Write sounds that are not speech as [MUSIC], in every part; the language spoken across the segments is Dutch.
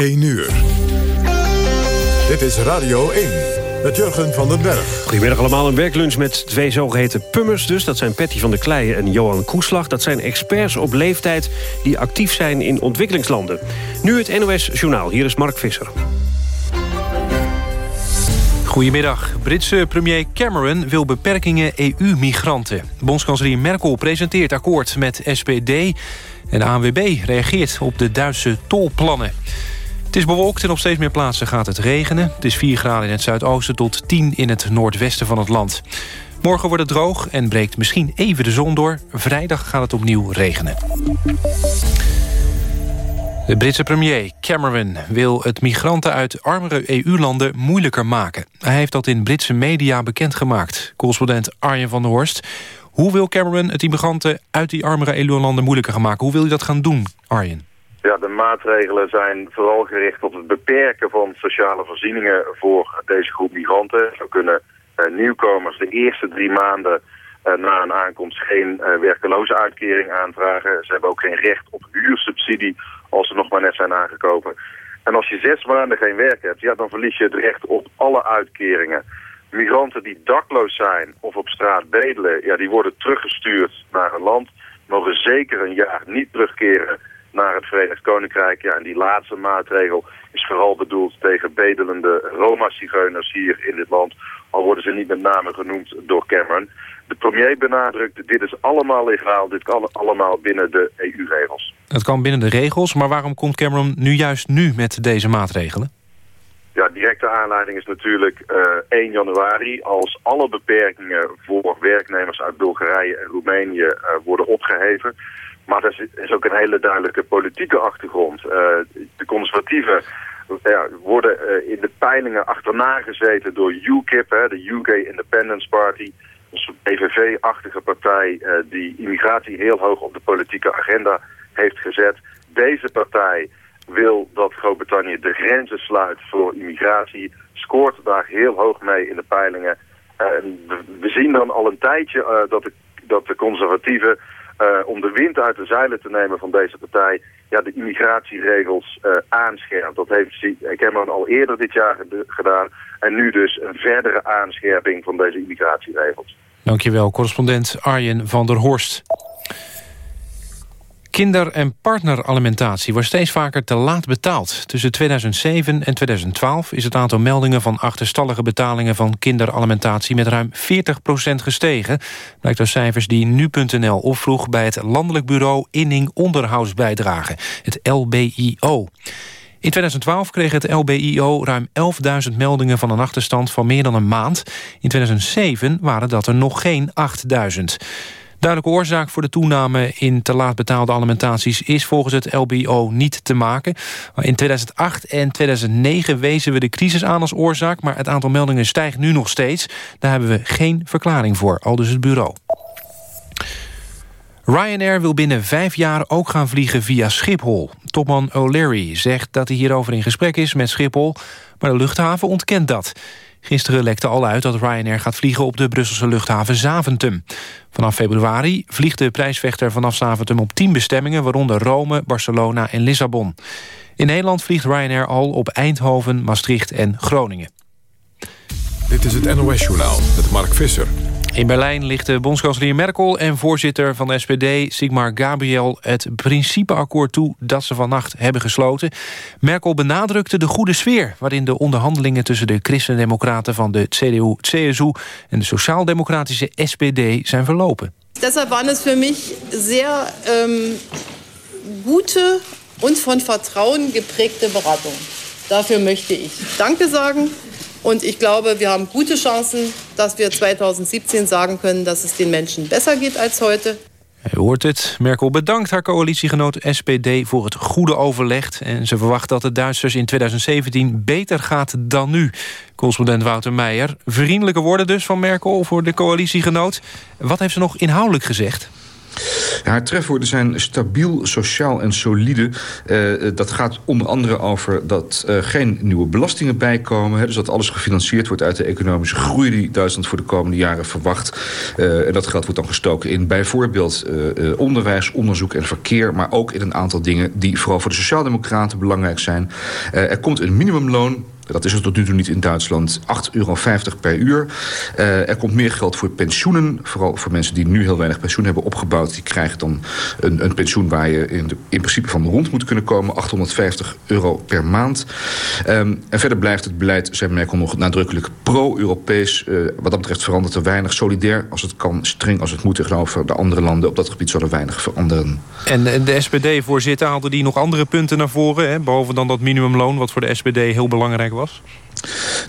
1 uur. Dit is Radio 1 met Jurgen van den Berg. Goedemiddag allemaal, een werklunch met twee zogeheten pummers dus. Dat zijn Patty van der Kleijen en Johan Koeslag. Dat zijn experts op leeftijd die actief zijn in ontwikkelingslanden. Nu het NOS Journaal, hier is Mark Visser. Goedemiddag. Britse premier Cameron wil beperkingen EU-migranten. Bondskanselier Merkel presenteert akkoord met SPD... en de ANWB reageert op de Duitse tolplannen. Het is bewolkt en op steeds meer plaatsen gaat het regenen. Het is 4 graden in het zuidoosten tot 10 in het noordwesten van het land. Morgen wordt het droog en breekt misschien even de zon door. Vrijdag gaat het opnieuw regenen. De Britse premier Cameron wil het migranten uit armere EU-landen moeilijker maken. Hij heeft dat in Britse media bekendgemaakt. Correspondent Arjen van der Horst. Hoe wil Cameron het immigranten uit die armere EU-landen moeilijker gaan maken? Hoe wil hij dat gaan doen, Arjen? Ja, de maatregelen zijn vooral gericht op het beperken van sociale voorzieningen voor deze groep migranten. Zo kunnen uh, nieuwkomers de eerste drie maanden uh, na een aankomst geen uh, werkeloze uitkering aanvragen. Ze hebben ook geen recht op huursubsidie als ze nog maar net zijn aangekomen. En als je zes maanden geen werk hebt, ja, dan verlies je het recht op alle uitkeringen. Migranten die dakloos zijn of op straat bedelen, ja, die worden teruggestuurd naar een land. Mogen zeker een jaar niet terugkeren naar het Verenigd Koninkrijk. Ja, en die laatste maatregel is vooral bedoeld tegen bedelende Roma-zigeuners hier in dit land. Al worden ze niet met name genoemd door Cameron. De premier benadrukt, dit is allemaal legaal, dit kan allemaal binnen de EU-regels. Het kan binnen de regels, maar waarom komt Cameron nu juist nu met deze maatregelen? Ja, directe aanleiding is natuurlijk uh, 1 januari als alle beperkingen voor werknemers uit Bulgarije en Roemenië uh, worden opgeheven. Maar er is ook een hele duidelijke politieke achtergrond. Uh, de conservatieven ja, worden uh, in de peilingen achterna gezeten door UKIP, hè, de UK Independence Party. Een PVV-achtige partij uh, die immigratie heel hoog op de politieke agenda heeft gezet. Deze partij wil dat Groot-Brittannië de grenzen sluit voor immigratie. Scoort daar heel hoog mee in de peilingen. we zien dan al een tijdje dat, de, dat de conservatieven om de wind uit de zeilen te nemen van deze partij, ja, de immigratieregels uh, aanscherpt. Dat heeft Cameron al eerder dit jaar gedaan. En nu dus een verdere aanscherping van deze immigratieregels. Dankjewel, correspondent Arjen van der Horst. Kinder- en partneralimentatie wordt steeds vaker te laat betaald. Tussen 2007 en 2012 is het aantal meldingen van achterstallige betalingen van kinderalimentatie met ruim 40% gestegen. Blijkt uit cijfers die nu.nl opvroeg bij het Landelijk Bureau Inning Onderhoudsbijdrage, het LBIO. In 2012 kreeg het LBIO ruim 11.000 meldingen van een achterstand van meer dan een maand. In 2007 waren dat er nog geen 8.000. Duidelijke oorzaak voor de toename in te laat betaalde alimentaties... is volgens het LBO niet te maken. In 2008 en 2009 wezen we de crisis aan als oorzaak... maar het aantal meldingen stijgt nu nog steeds. Daar hebben we geen verklaring voor, al dus het bureau. Ryanair wil binnen vijf jaar ook gaan vliegen via Schiphol. Topman O'Leary zegt dat hij hierover in gesprek is met Schiphol... maar de luchthaven ontkent dat. Gisteren lekte al uit dat Ryanair gaat vliegen op de Brusselse luchthaven Zaventem. Vanaf februari vliegt de prijsvechter vanaf Zaventem op 10 bestemmingen... waaronder Rome, Barcelona en Lissabon. In Nederland vliegt Ryanair al op Eindhoven, Maastricht en Groningen. Dit is het NOS Journaal met Mark Visser. In Berlijn lichten bondskanselier Merkel en voorzitter van de SPD Sigmar Gabriel het principeakkoord toe dat ze vannacht hebben gesloten. Merkel benadrukte de goede sfeer waarin de onderhandelingen tussen de christendemocraten van de CDU, CSU en de sociaaldemocratische SPD zijn verlopen. Deshalb waren het voor mij zeer um, gute und von Vertrauen geprägte Beratungen. Dafür möchte ich Danke sagen. Und ich glaube, wir haben gute Chancen, dass wir 2017 sagen können, dass es den Menschen besser geht als heute. U hoort het. Merkel bedankt haar coalitiegenoot SPD voor het goede overleg. En ze verwacht dat de Duitsers in 2017 beter gaat dan nu. Correspondent Wouter Meijer. Vriendelijke woorden dus van Merkel voor de coalitiegenoot. Wat heeft ze nog inhoudelijk gezegd? Haar trefwoorden zijn stabiel, sociaal en solide. Uh, dat gaat onder andere over dat er geen nieuwe belastingen bijkomen. Hè, dus dat alles gefinancierd wordt uit de economische groei... die Duitsland voor de komende jaren verwacht. En dat geld wordt dan gestoken in bijvoorbeeld onderwijs, onderzoek en verkeer... maar ook in een aantal dingen die vooral voor de Sociaaldemocraten belangrijk zijn. er komt een minimumloon dat is het tot nu toe niet in Duitsland. 8,50 euro per uur. Uh, er komt meer geld voor pensioenen. Vooral voor mensen die nu heel weinig pensioen hebben opgebouwd. Die krijgen dan een, een pensioen waar je in, principe van rond moet kunnen komen. 850 euro per maand. Um, en verder blijft het beleid, zei Merkel nog nadrukkelijk pro-Europees. Uh, wat dat betreft verandert er weinig. Solidair als het kan, streng als het moet tegenover de andere landen. Op dat gebied zal er weinig veranderen. En de SPD-voorzitter haalde die nog andere punten naar voren. Hè? Behalve dan dat minimumloon, wat voor de SPD heel belangrijk was was?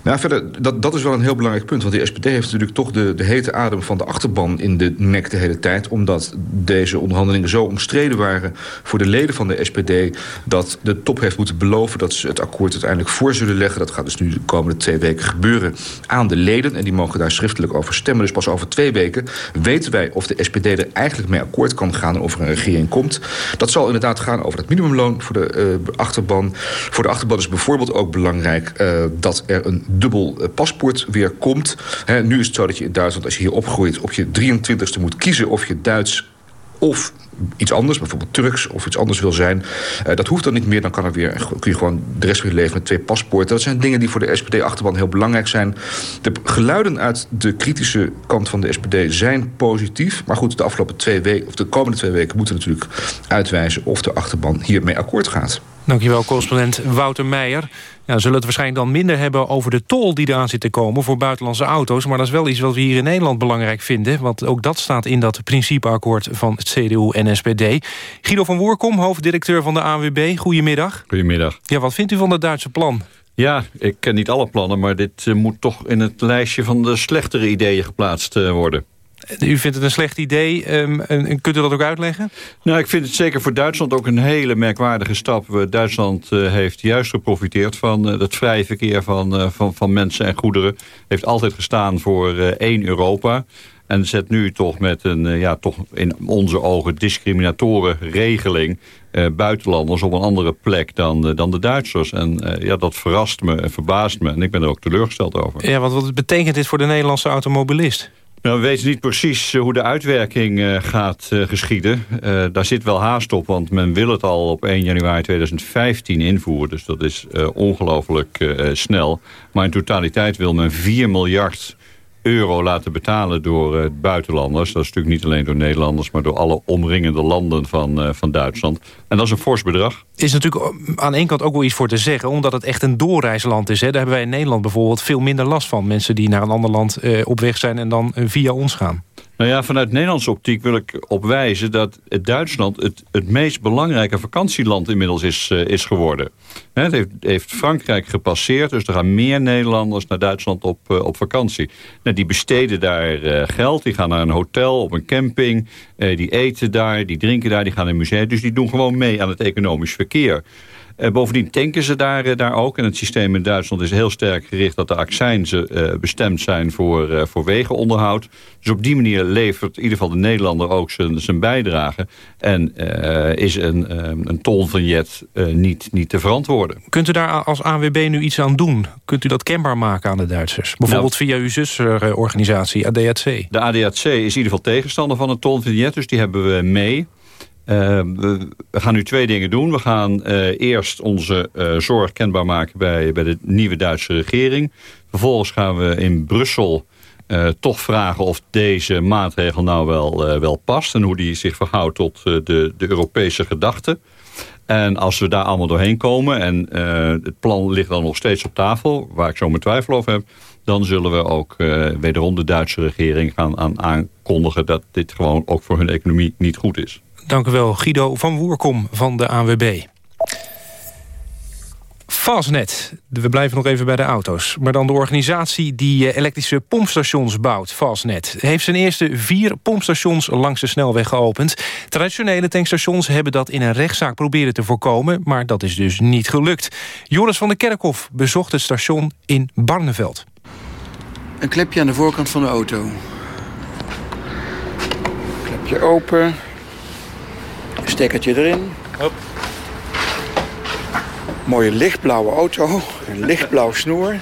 Nou, verder, dat, dat is wel een heel belangrijk punt. Want de SPD heeft natuurlijk toch de, de hete adem van de achterban in de nek de hele tijd. Omdat deze onderhandelingen zo omstreden waren voor de leden van de SPD... dat de top heeft moeten beloven dat ze het akkoord uiteindelijk voor zullen leggen. Dat gaat dus nu de komende twee weken gebeuren aan de leden. En die mogen daar schriftelijk over stemmen. Dus pas over twee weken weten wij of de SPD er eigenlijk mee akkoord kan gaan... of er een regering komt. Dat zal inderdaad gaan over het minimumloon voor de uh, achterban. Voor de achterban is bijvoorbeeld ook belangrijk... Uh, dat er een dubbel uh, paspoort weer komt. Nu is het zo dat je in Duitsland, als je hier opgroeit... op je 23ste moet kiezen of je Duits of iets anders, bijvoorbeeld Turks of iets anders wil zijn. Uh, dat hoeft dan niet meer. Dan kan er weer, kun je gewoon de rest van je leven met twee paspoorten. Dat zijn dingen die voor de SPD-achterban heel belangrijk zijn. De geluiden uit de kritische kant van de SPD zijn positief. Maar goed, de afgelopen twee weken, of de komende twee weken moeten natuurlijk uitwijzen of de achterban hiermee akkoord gaat. Dankjewel, correspondent Wouter Meijer. Ja, we zullen het waarschijnlijk dan minder hebben over de tol die eraan zit te komen voor buitenlandse auto's. Maar dat is wel iets wat we hier in Nederland belangrijk vinden. Want ook dat staat in dat principeakkoord van het CDU en SPD. Guido van Woerkom, hoofddirecteur van de ANWB. Goedemiddag. Goedemiddag. Ja, wat vindt u van het Duitse plan? Ja, ik ken niet alle plannen, maar dit uh, moet toch in het lijstje van de slechtere ideeën geplaatst uh, worden. U vindt het een slecht idee. Um, en, kunt u dat ook uitleggen? Nou, ik vind het zeker voor Duitsland ook een hele merkwaardige stap. Duitsland uh, heeft juist geprofiteerd van uh, het vrije verkeer van, uh, van, van mensen en goederen. Heeft altijd gestaan voor één Europa. En zet nu toch met een, ja, toch in onze ogen discriminatoren regeling... buitenlanders op een andere plek dan, dan de Duitsers. En ja, dat verrast me en verbaast me. En ik ben er ook teleurgesteld over. Ja, want wat betekent dit voor de Nederlandse automobilist? Nou, we weten niet precies eh, hoe de uitwerking uh, gaat uh, geschieden. Daar zit wel haast op, want men wil het al op 1 januari 2015 invoeren. Dus dat is ongelooflijk snel. Maar in totaliteit wil men 4 miljard euro laten betalen door uh, buitenlanders. Dat is natuurlijk niet alleen door Nederlanders... maar door alle omringende landen van, uh, van Duitsland. En dat is een fors bedrag. Is natuurlijk aan één kant ook wel iets voor te zeggen... omdat het echt een doorreisland is. Hè. Daar hebben wij in Nederland bijvoorbeeld veel minder last van. Mensen die naar een ander land uh, op weg zijn en dan via ons gaan. Nou ja, vanuit Nederlandse optiek wil ik opwijzen dat Duitsland het, het meest belangrijke vakantieland inmiddels is, uh, is geworden. het heeft, heeft, Frankrijk gepasseerd, dus er gaan meer Nederlanders naar Duitsland op, uh, op vakantie. Nou, die besteden daar uh, geld, die gaan naar een hotel, op een camping, die eten daar, die drinken daar, die gaan naar een museum. Dus die doen gewoon mee aan het economisch verkeer. Uh, bovendien tanken ze daar, uh, daar ook. En het systeem in Duitsland is heel sterk gericht... dat de accijnzen uh, bestemd zijn voor, voor wegenonderhoud. Dus op die manier levert in ieder geval de Nederlander ook zijn, zijn bijdrage. En is een, een tolvignet niet, niet te verantwoorden. Kunt u daar als ANWB nu iets aan doen? Kunt u dat kenbaar maken aan de Duitsers? Bijvoorbeeld nou, via uw zusorganisatie ADAC? De ADAC is in ieder geval tegenstander van een tolvignet. Dus die hebben we mee... Uh, we, gaan nu twee dingen doen. We gaan uh, eerst onze uh, zorg kenbaar maken bij, bij de nieuwe Duitse regering. Vervolgens gaan we in Brussel toch vragen of deze maatregel nou wel, wel past... en hoe die zich verhoudt tot de, de Europese gedachte. En als we daar allemaal doorheen komen en het plan ligt dan nog steeds op tafel... waar ik zo mijn twijfel over heb... dan zullen we ook wederom de Duitse regering gaan aan aankondigen... dat dit gewoon ook voor hun economie niet goed is. Dank u wel, Guido van Woerkom van de ANWB. Fastnet. We blijven nog even bij de auto's. Maar dan de organisatie die eh, elektrische pompstations bouwt, Fastnet... heeft zijn eerste vier pompstations langs de snelweg geopend. Traditionele tankstations hebben dat in een rechtszaak proberen te voorkomen... maar dat is dus niet gelukt. Joris van der Kerkhof bezocht het station in Barneveld. Een klepje aan de voorkant van de auto. Klepje open Stekkertje erin. Hop. Mooie lichtblauwe auto. Een lichtblauw snoer.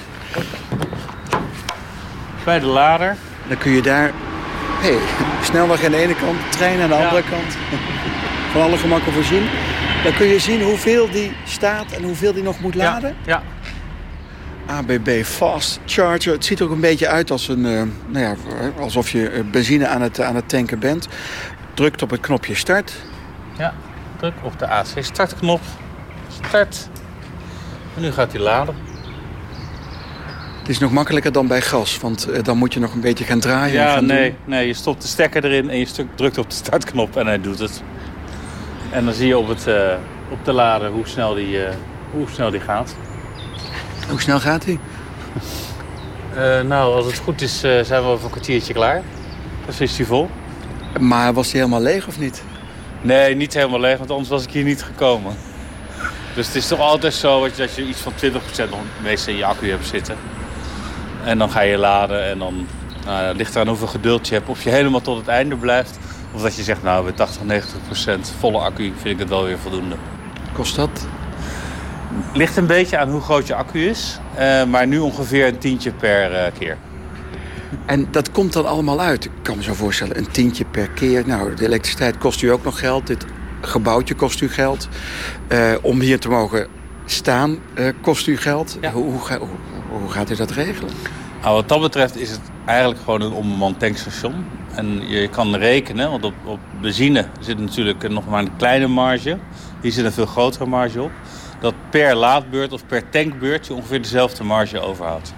Bij de lader. Dan kun je daar... Hey, snelweg aan de ene kant, trein aan de andere kant. Van alle gemakken voorzien. Dan kun je zien hoeveel die staat en hoeveel die nog moet laden. Ja. ABB Fast Charger. Het ziet er ook een beetje uit als een, uh, nou ja, alsof je eh, benzine aan het, aan het tanken bent. Drukt op het knopje start. Ja, druk op de AC startknop. Start. En nu gaat hij laden. Het is nog makkelijker dan bij gas, want uh, dan moet je nog een beetje gaan draaien. Ja, gaan nee, doen. nee, je stopt de stekker erin en je drukt op de startknop en hij doet het. En dan zie je op, het, uh, op de lader hoe snel die, uh, hoe snel die gaat. Hoe snel gaat hij? Nou, als het goed is zijn we over een kwartiertje klaar. Dan is hij vol. Maar was hij helemaal leeg of niet? Nee, niet helemaal leeg, want anders was ik hier niet gekomen. Dus het is toch altijd zo dat je iets van 20% nog meestal in je accu hebt zitten. En dan ga je laden en dan nou, het ligt eraan hoeveel geduld je hebt. Of je helemaal tot het einde blijft. Of dat je zegt, nou, met 80, 90% volle accu vind ik het wel weer voldoende. Kost dat? Ligt een beetje aan hoe groot je accu is. Uh, maar nu ongeveer een tientje per uh, keer. En dat komt dan allemaal uit. Ik kan me zo voorstellen, een tientje per keer. Nou, de elektriciteit kost u ook nog geld. Dit gebouwtje kost u geld. Uh, om hier te mogen staan kost u geld. Ja. Hoe, hoe, hoe, hoe gaat u dat regelen? Nou, wat dat betreft is het eigenlijk gewoon een onbemand tankstation. En je kan rekenen, want op, op benzine zit natuurlijk nog maar een kleine marge. Hier zit een veel grotere marge op. Dat per laadbeurt of per tankbeurt je ongeveer dezelfde marge overhoudt.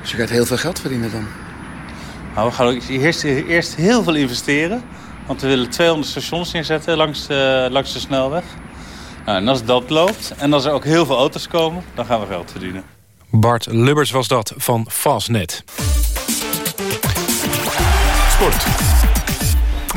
Dus je gaat heel veel geld verdienen dan? Nou, we gaan ook eerst, eerst heel veel investeren. Want we willen 200 stations neerzetten langs de, langs de snelweg. Nou, en als dat loopt en als er ook heel veel auto's komen, dan gaan we geld verdienen. Bart Lubbers was dat van Fastnet. Sport.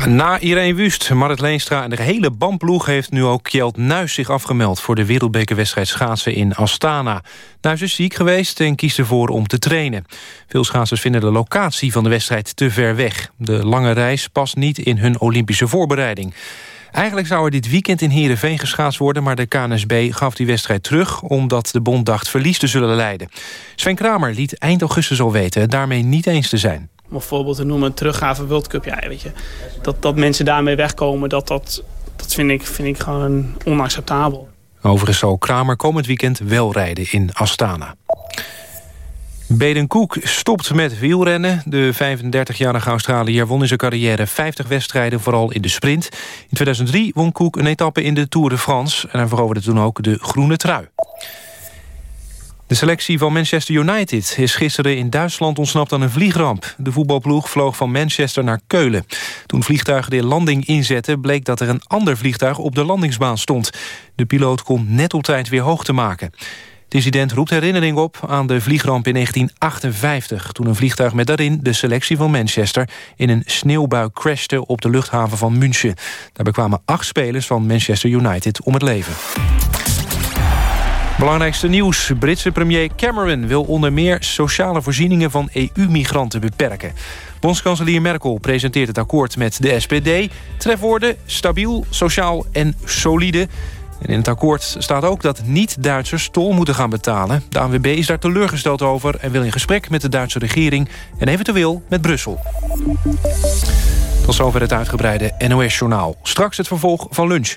Na Irene Wust, Marit Leenstra en de gehele bandploeg... heeft nu ook Kjeld Nuis zich afgemeld... voor de wereldbekerwedstrijd schaatsen in Astana. Nuis is ziek geweest en kiest ervoor om te trainen. Veel schaatsers vinden de locatie van de wedstrijd te ver weg. De lange reis past niet in hun Olympische voorbereiding. Eigenlijk zou er dit weekend in Heerenveen geschaatst worden... maar de KNSB gaf die wedstrijd terug... omdat de bond dacht verlies te zullen leiden. Sven Kramer liet eind augustus al weten... daarmee niet eens te zijn. Om een te noemen, teruggave World Cup. Ja, weet je, dat, dat mensen daarmee wegkomen, dat, dat, dat vind, ik, vind ik gewoon onacceptabel. Overigens zal Kramer komend weekend wel rijden in Astana. Beden Koek stopt met wielrennen. De 35-jarige Australiër won in zijn carrière 50 wedstrijden, vooral in de sprint. In 2003 won Koek een etappe in de Tour de France... en hij veroverde toen ook de groene trui. De selectie van Manchester United is gisteren in Duitsland ontsnapt aan een vliegramp. De voetbalploeg vloog van Manchester naar Keulen. Toen vliegtuigen de landing inzetten... bleek dat er een ander vliegtuig op de landingsbaan stond. De piloot kon net op tijd weer hoogte maken. Het incident roept herinnering op aan de vliegramp in 1958... toen een vliegtuig met daarin de selectie van Manchester... in een sneeuwbui crashte op de luchthaven van München. Daarbij kwamen acht spelers van Manchester United om het leven. Belangrijkste nieuws. Britse premier Cameron wil onder meer sociale voorzieningen van EU-migranten beperken. Bondskanselier Merkel presenteert het akkoord met de SPD. Trefwoorden stabiel, sociaal en solide. En in het akkoord staat ook dat niet-Duitsers tol moeten gaan betalen. De ANWB is daar teleurgesteld over en wil in gesprek met de Duitse regering... en eventueel met Brussel. Tot zover het uitgebreide NOS-journaal. Straks het vervolg van lunch.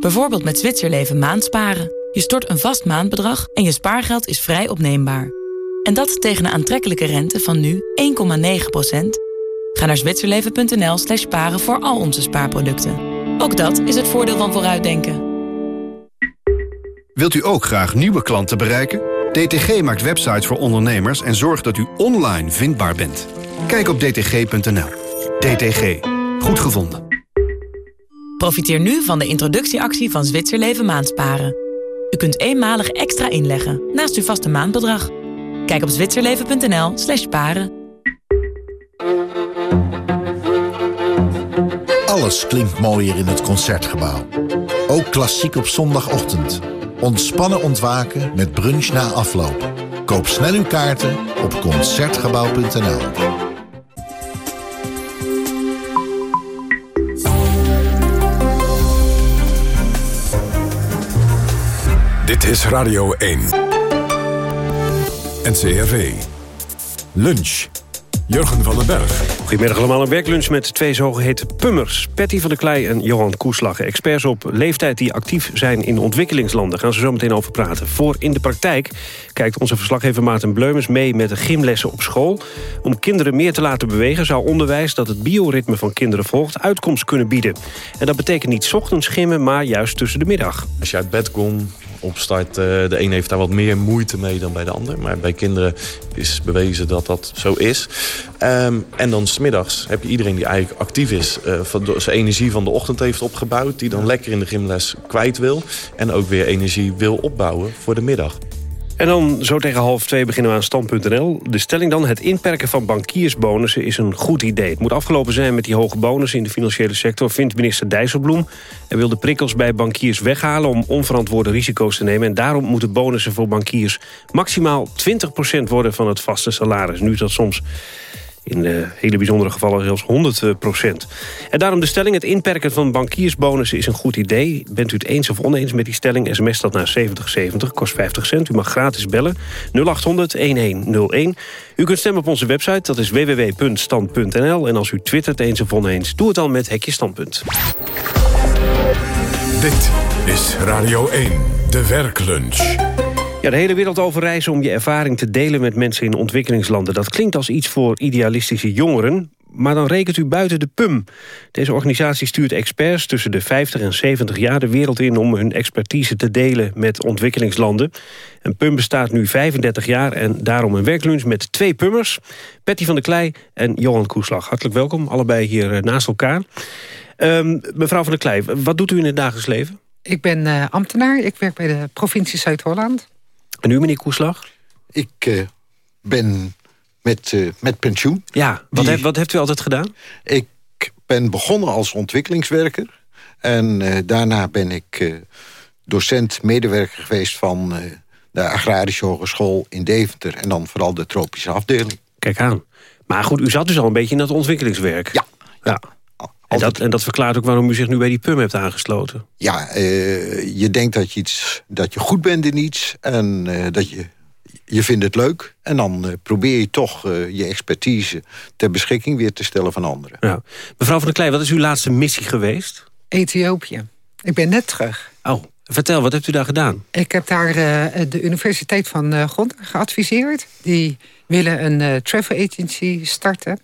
Bijvoorbeeld met Zwitserleven maandsparen. Je stort een vast maandbedrag en je spaargeld is vrij opneembaar. En dat tegen een aantrekkelijke rente van nu 1,9%. Ga naar zwitserleven.nl slash sparen voor al onze spaarproducten. Ook dat is het voordeel van vooruitdenken. Wilt u ook graag nieuwe klanten bereiken? DTG maakt websites voor ondernemers en zorgt dat u online vindbaar bent. Kijk op dtg.nl. DTG. Goed gevonden. Profiteer nu van de introductieactie van Zwitserleven Maandsparen. U kunt eenmalig extra inleggen naast uw vaste maandbedrag. Kijk op zwitserleven.nl slash paren. Alles klinkt mooier in het Concertgebouw. Ook klassiek op zondagochtend. Ontspannen ontwaken met brunch na afloop. Koop snel uw kaarten op Concertgebouw.nl. is Radio 1. NCRV. Lunch. Jurgen van den Berg. Goedemiddag allemaal, een werklunch met twee zogeheten pummers. Patty van der Klei en Johan Koeslag. Experts op leeftijd die actief zijn in ontwikkelingslanden. Gaan ze zo meteen over praten. Voor in de praktijk kijkt onze verslaggever Maarten Bleumers mee met de gymlessen op school. Om kinderen meer te laten bewegen zou onderwijs dat het bioritme van kinderen volgt uitkomst kunnen bieden. En dat betekent niet ochtends gymmen, maar juist tussen de middag. Als je uit bed komt, opstart, eh, de een heeft daar wat meer moeite mee dan bij de ander. Maar bij kinderen is bewezen dat dat zo is. Ehm, en dan smiddags heb je iedereen die eigenlijk actief is... Uh, van zijn energie van de ochtend heeft opgebouwd... die dan lekker in de gymles kwijt wil... en ook weer energie wil opbouwen voor de middag. En dan zo tegen half twee beginnen we aan stand.nl. De stelling dan, het inperken van bankiersbonussen is een goed idee. Het moet afgelopen zijn met die hoge bonussen in de financiële sector... vindt minister Dijsselbloem. Hij wil de prikkels bij bankiers weghalen om onverantwoorde risico's te nemen. En daarom moeten bonussen voor bankiers maximaal 20% worden van het vaste salaris. Nu is dat soms in de hele bijzondere gevallen zelfs 100 procent. En daarom de stelling, het inperken van bankiersbonussen is een goed idee. Bent u het eens of oneens met die stelling? SMS dat naar 7070, kost 50 cent. U mag gratis bellen, 0800-1101. U kunt stemmen op onze website, dat is www.stand.nl. En als u twittert eens of oneens, doe het dan met Hekje Standpunt. Dit is Radio 1, de werklunch. De hele wereld over reizen om je ervaring te delen met mensen in ontwikkelingslanden. Dat klinkt als iets voor idealistische jongeren, maar dan rekent u buiten de PUM. Deze organisatie stuurt experts tussen de 50 en 70 jaar de wereld in... om hun expertise te delen met ontwikkelingslanden. En PUM bestaat nu 35 jaar en daarom een werklunch met twee pummers. Patty van der Klei en Johan Koeslag. Hartelijk welkom, allebei hier eh, naast elkaar. Um, mevrouw van der Klei, wat doet u in het dagelijks leven? Ik ben uh, ambtenaar, ik werk bij de provincie Zuid-Holland. En u, meneer Koeslag? Ik uh, ben met, uh, met pensioen. Ja, wat, Die... heeft, wat heeft u altijd gedaan? Ik ben begonnen als ontwikkelingswerker. En uh, daarna ben ik docent, medewerker geweest van de Agrarische Hogeschool in Deventer. En dan vooral de tropische afdeling. Kijk aan. Maar goed, u zat dus al een beetje in dat ontwikkelingswerk. Ja. ja. En dat, en dat verklaart ook waarom u zich nu bij die PUM hebt aangesloten. Ja, uh, je denkt dat je, iets, dat je goed bent in iets en uh, dat je, je vindt het leuk. En dan uh, probeer je toch je expertise ter beschikking weer te stellen van anderen. Ja. Mevrouw van der Kleij, wat is uw laatste missie geweest? Ethiopië. Ik ben net terug. Oh, vertel, wat hebt u daar gedaan? Ik heb daar de Universiteit van uh, geadviseerd. Die willen een travel agency starten.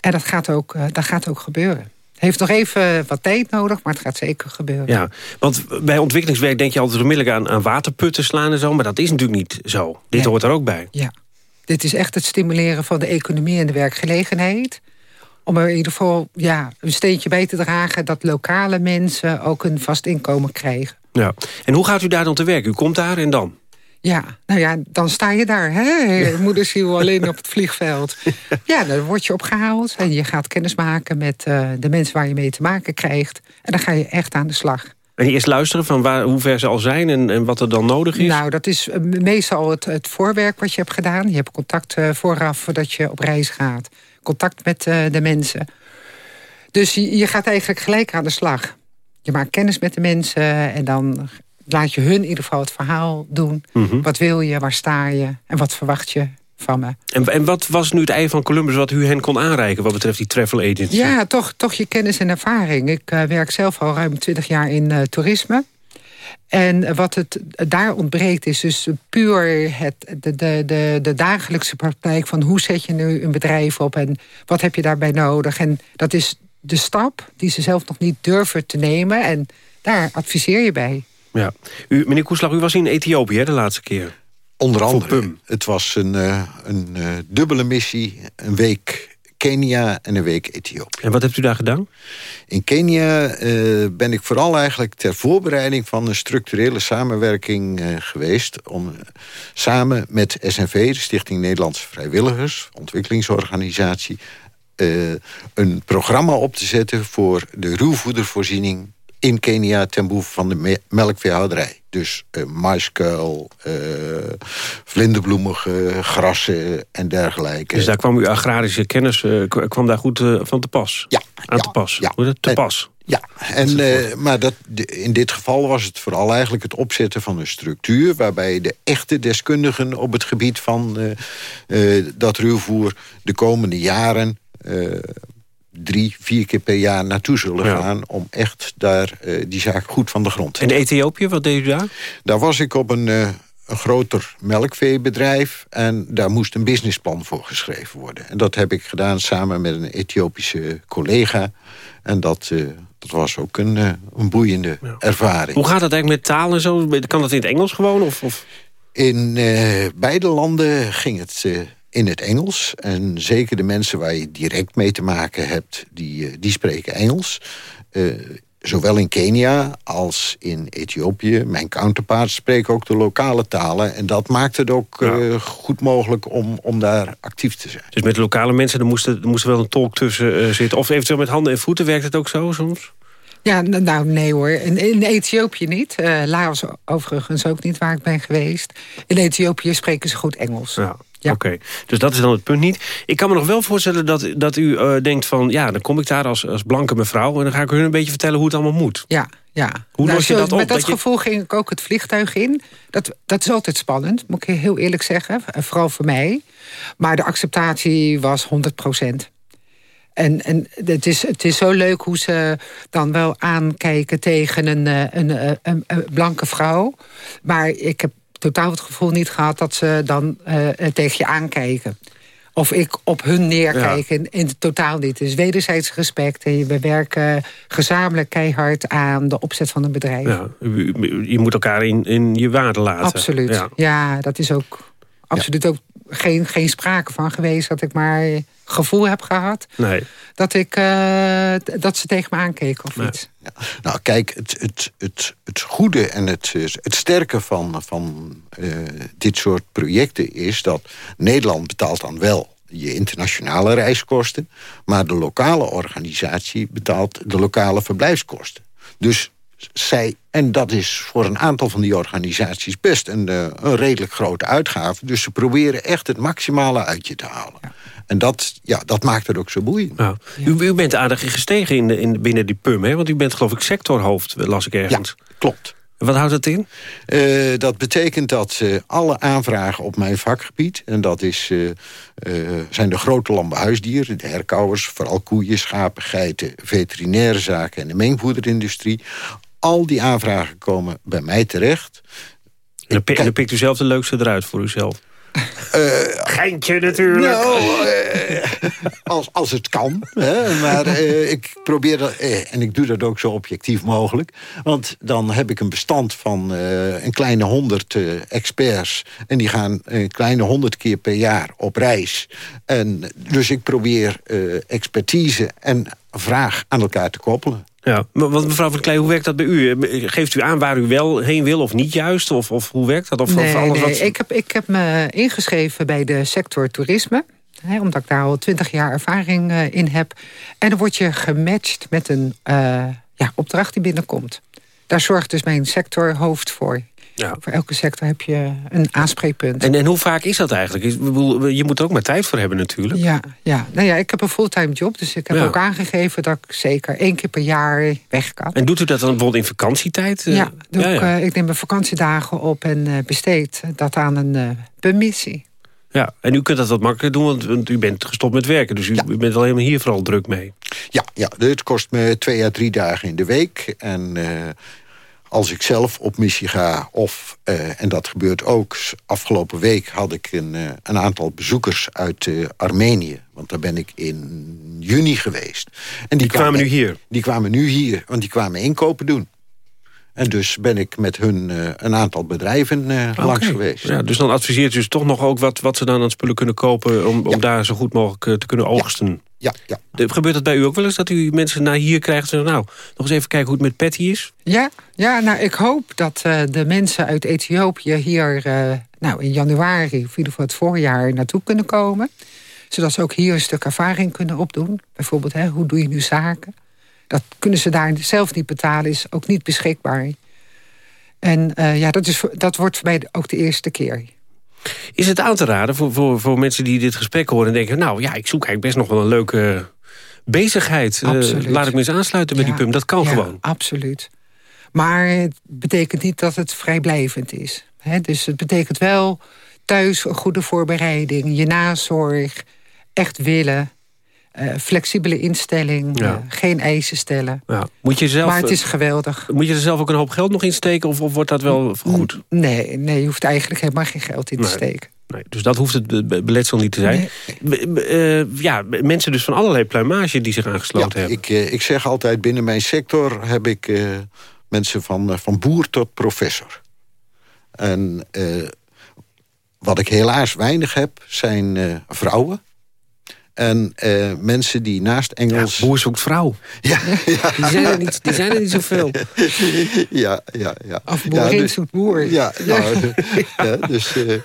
En dat gaat ook, dat gaat ook gebeuren heeft nog even wat tijd nodig, maar het gaat zeker gebeuren. Ja, want bij ontwikkelingswerk denk je altijd onmiddellijk aan, aan waterputten slaan en zo... maar dat is natuurlijk niet zo. Dit nee. hoort er ook bij. Ja, dit is echt het stimuleren van de economie en de werkgelegenheid. Om er in ieder geval ja, een steentje bij te dragen... dat lokale mensen ook een vast inkomen krijgen. Ja. En hoe gaat u daar dan te werk? U komt daar en dan? Ja, nou ja, dan sta je daar, hè? Ja. Moedersiel alleen op het vliegveld. [LAUGHS] Ja, dan word je opgehaald en je gaat kennis maken met uh, de mensen waar je mee te maken krijgt. En dan ga je echt aan de slag. En eerst luisteren van waar, hoe ver ze al zijn en, en wat er dan nodig is? Nou, dat is meestal het, het voorwerk wat je hebt gedaan. Je hebt contact uh, vooraf voordat je op reis gaat. Contact met uh, de mensen. Dus je, je gaat eigenlijk gelijk aan de slag. Je maakt kennis met de mensen en dan laat je hun in ieder geval het verhaal doen. Mm -hmm. Wat wil je, waar sta je en wat verwacht je van me. En, en wat was nu het ei van Columbus wat u hen kon aanreiken... wat betreft die travel agency? Ja, toch, toch je kennis en ervaring. Ik uh, werk zelf al ruim 20 jaar in uh, toerisme. En wat het daar ontbreekt is dus puur het, de, de, de, de dagelijkse praktijk... van hoe zet je nu een bedrijf op en wat heb je daarbij nodig. En dat is de stap die ze zelf nog niet durven te nemen. En daar adviseer je bij. Ja. U, meneer Koeslag, u was in Ethiopië de laatste keer. Onder andere. Het was een, uh, een uh, dubbele missie. Een week Kenia en een week Ethiopië. En wat hebt u daar gedaan? In Kenia eh, ben ik vooral eigenlijk ter voorbereiding van een structurele samenwerking uh, geweest. Om uh, samen met SNV, de Stichting Nederlandse Vrijwilligers, ontwikkelingsorganisatie, een programma op te zetten voor de ruwvoedervoorziening in Kenia ten behoeve van de melkveehouderij. Dus uh, maiskuil, uh, vlinderbloemige grassen en dergelijke. Dus daar kwam uw agrarische kennis uh, kwam daar goed van te pas? Ja. Aan te pas? Ja. Te pas? Ja, en, uh, maar dat, in dit geval was het vooral eigenlijk het opzetten van een structuur... waarbij de echte deskundigen op het gebied van uh, uh, dat ruwvoer... de komende jaren drie, vier keer per jaar naartoe zullen ja. gaan... om echt daar uh, die zaak goed van de grond te En Ethiopië, wat deed u daar? Daar was ik op een, uh, een groter melkveebedrijf... en daar moest een businessplan voor geschreven worden. En dat heb ik gedaan samen met een Ethiopische collega. En dat, uh, dat was ook een, een boeiende ja. ervaring. Hoe gaat dat eigenlijk met taal en zo? Kan dat in het Engels gewoon? Of, of? In beide landen ging het in het Engels. En zeker de mensen waar je direct mee te maken hebt, die, die spreken Engels. Uh, zowel in Kenia als in Ethiopië. Mijn counterparts spreken ook de lokale talen. En dat maakt het ook ja. uh, goed mogelijk om, om daar actief te zijn. Dus met lokale mensen, er moest, er moest wel een tolk tussen uh, zitten. Of eventueel met handen en voeten, werkt het ook zo soms? Ja, nou nee hoor. In, in Ethiopië niet. Uh, Laos overigens ook niet, waar ik ben geweest. In Ethiopië spreken ze goed Engels. Ja. Ja. Oké, okay. dus dat is dan het punt niet. Ik kan me nog wel voorstellen dat, dat u uh, denkt van... ja, dan kom ik daar als, als blanke mevrouw... en dan ga ik hun een beetje vertellen hoe het allemaal moet. Ja, ja. Hoe nou, los je zo, dat op? Met dat, dat je... gevoel ging ik ook het vliegtuig in. Dat, dat is altijd spannend, moet ik heel eerlijk zeggen. Vooral voor mij. Maar de acceptatie was 100 procent. En, en het, is, het is zo leuk hoe ze dan wel aankijken tegen een, een, een, een, een blanke vrouw. Maar ik heb totaal het gevoel niet gehad dat ze dan uh, tegen je aankijken. Of ik op hun neerkijk, ja. in, in het totaal niet. Het is wederzijds respect en we werken gezamenlijk keihard aan de opzet van een bedrijf. Ja, je moet elkaar in, in je waarde laten. Absoluut, ja, ja dat is ook absoluut ook geen, geen sprake van geweest... dat ik maar gevoel heb gehad nee. dat, ik, uh, dat ze tegen me aankeken of Nee. iets. Ja. Nou, kijk, het, het, het, het goede en het, het sterke van, van uh, dit soort projecten is dat Nederland betaalt dan wel je internationale reiskosten, maar de lokale organisatie betaalt de lokale verblijfskosten. Dus zij, en dat is voor een aantal van die organisaties best een, uh, een redelijk grote uitgave. Dus ze proberen echt het maximale uit je te halen. Ja. En dat, ja, dat maakt het ook zo boeiend. Ja. U, u, bent aardig gestegen in, in, binnen die PUM, hè? want u bent geloof ik sectorhoofd, las ik ergens. Ja, klopt. Wat houdt dat in? Uh, dat betekent dat uh, alle aanvragen op mijn vakgebied... en dat is, uh, zijn de grote landbouwhuisdieren, de herkauwers... vooral koeien, schapen, geiten, veterinaire zaken en de mengvoederindustrie... al die aanvragen komen bij mij terecht. En dan, pik, dan pikt u zelf de leukste eruit voor uzelf? Uh, Geintje natuurlijk. Nou, uh, als, als het kan. Hè, maar uh, ik probeer dat, en ik doe dat ook zo objectief mogelijk. Want dan heb ik een bestand van een kleine honderd experts. En die gaan een kleine honderd keer per jaar op reis. En, dus ik probeer expertise en vraag aan elkaar te koppelen. Ja, want mevrouw van Klei, hoe werkt dat bij u? Geeft u aan waar u wel heen wil of niet juist? Of, of hoe werkt dat? Of, nee, alles nee. Wat... Ik, heb, ik heb me ingeschreven bij de sector toerisme. Hè, omdat ik daar al twintig jaar ervaring uh, in heb. En dan word je gematcht met een uh, ja, opdracht die binnenkomt. Daar zorgt dus mijn sectorhoofd voor. Ja. Voor elke sector heb je een aanspreekpunt. En, en hoe vaak is dat eigenlijk? Je moet er ook maar tijd voor hebben natuurlijk. Ja, ja. Nou ja ik heb een fulltime job. Dus ik heb Ja. ook aangegeven dat ik zeker één keer per jaar weg kan. En doet u dat dan bijvoorbeeld in vakantietijd? Ja, doe ja, ik, ja. eh, ik neem mijn vakantiedagen op en eh, besteed dat aan een eh bemissie. ja, en u kunt dat wat makkelijker doen, want, want u bent gestopt met werken. Dus u, u bent al helemaal hier vooral druk mee. Ja, ja, het kost me twee à drie dagen in de week. En uh, als ik zelf op missie ga, of, uh, en dat gebeurt ook... afgelopen week had ik een, uh, een aantal bezoekers uit Armenië. Want daar ben ik in juni geweest. En Die kwamen nu hier? Die kwamen nu hier, want die kwamen inkopen doen. En dus ben ik met hun een aantal bedrijven okay. langs geweest. Ja, dus dan adviseert u dus toch nog ook wat, wat ze dan aan spullen kunnen kopen... om, om ja. daar zo goed mogelijk te kunnen oogsten. Ja, ja. Gebeurt het bij u ook wel eens dat u mensen naar hier krijgt... en zeggen, nou, nog eens even kijken hoe het met Patty is? Ja, ja nou, ik hoop dat uh, de mensen uit Ethiopië hier uh, nou, in januari... of in ieder geval het voorjaar naartoe kunnen komen. Zodat ze ook hier een stuk ervaring kunnen opdoen. Bijvoorbeeld, hè, hoe doe je nu zaken? Dat kunnen ze daar zelf niet betalen, is ook niet beschikbaar. En uh, ja, dat, is, dat wordt voor mij ook de eerste keer. Is het aan te raden voor, voor, voor mensen die dit gesprek horen... en denken, nou ja, ik zoek eigenlijk best nog wel een leuke bezigheid. Uh, laat ik me eens aansluiten bij die PUM. Dat kan ja, gewoon. absoluut. Maar het betekent niet dat het vrijblijvend is. He, dus het betekent wel thuis een goede voorbereiding... je nazorg, echt willen... Uh, flexibele instelling, ja. uh, geen eisen stellen. Ja. Moet je zelf, maar het is geweldig. Moet je er zelf ook een hoop geld nog in steken of, of wordt dat wel goed? Nee, nee, je hoeft eigenlijk helemaal geen geld in te nee. steken. Nee, dus dat hoeft het beletsel niet te zijn. Nee. Uh, ja, mensen dus van allerlei pluimage die zich aangesloten ja, hebben. Ik, ik zeg altijd, binnen mijn sector heb ik mensen van, van boer tot professor. En wat ik helaas weinig heb, zijn vrouwen en uh, mensen die naast Engels... Ja, boer zoekt vrouw. Ja, [LAUGHS] ja. Die, zijn er niet, die zijn er niet zoveel. [LAUGHS] Ja, ja, ja. Of boerin ja, dus, zoekt boer. Ja, nou, ja dus uh,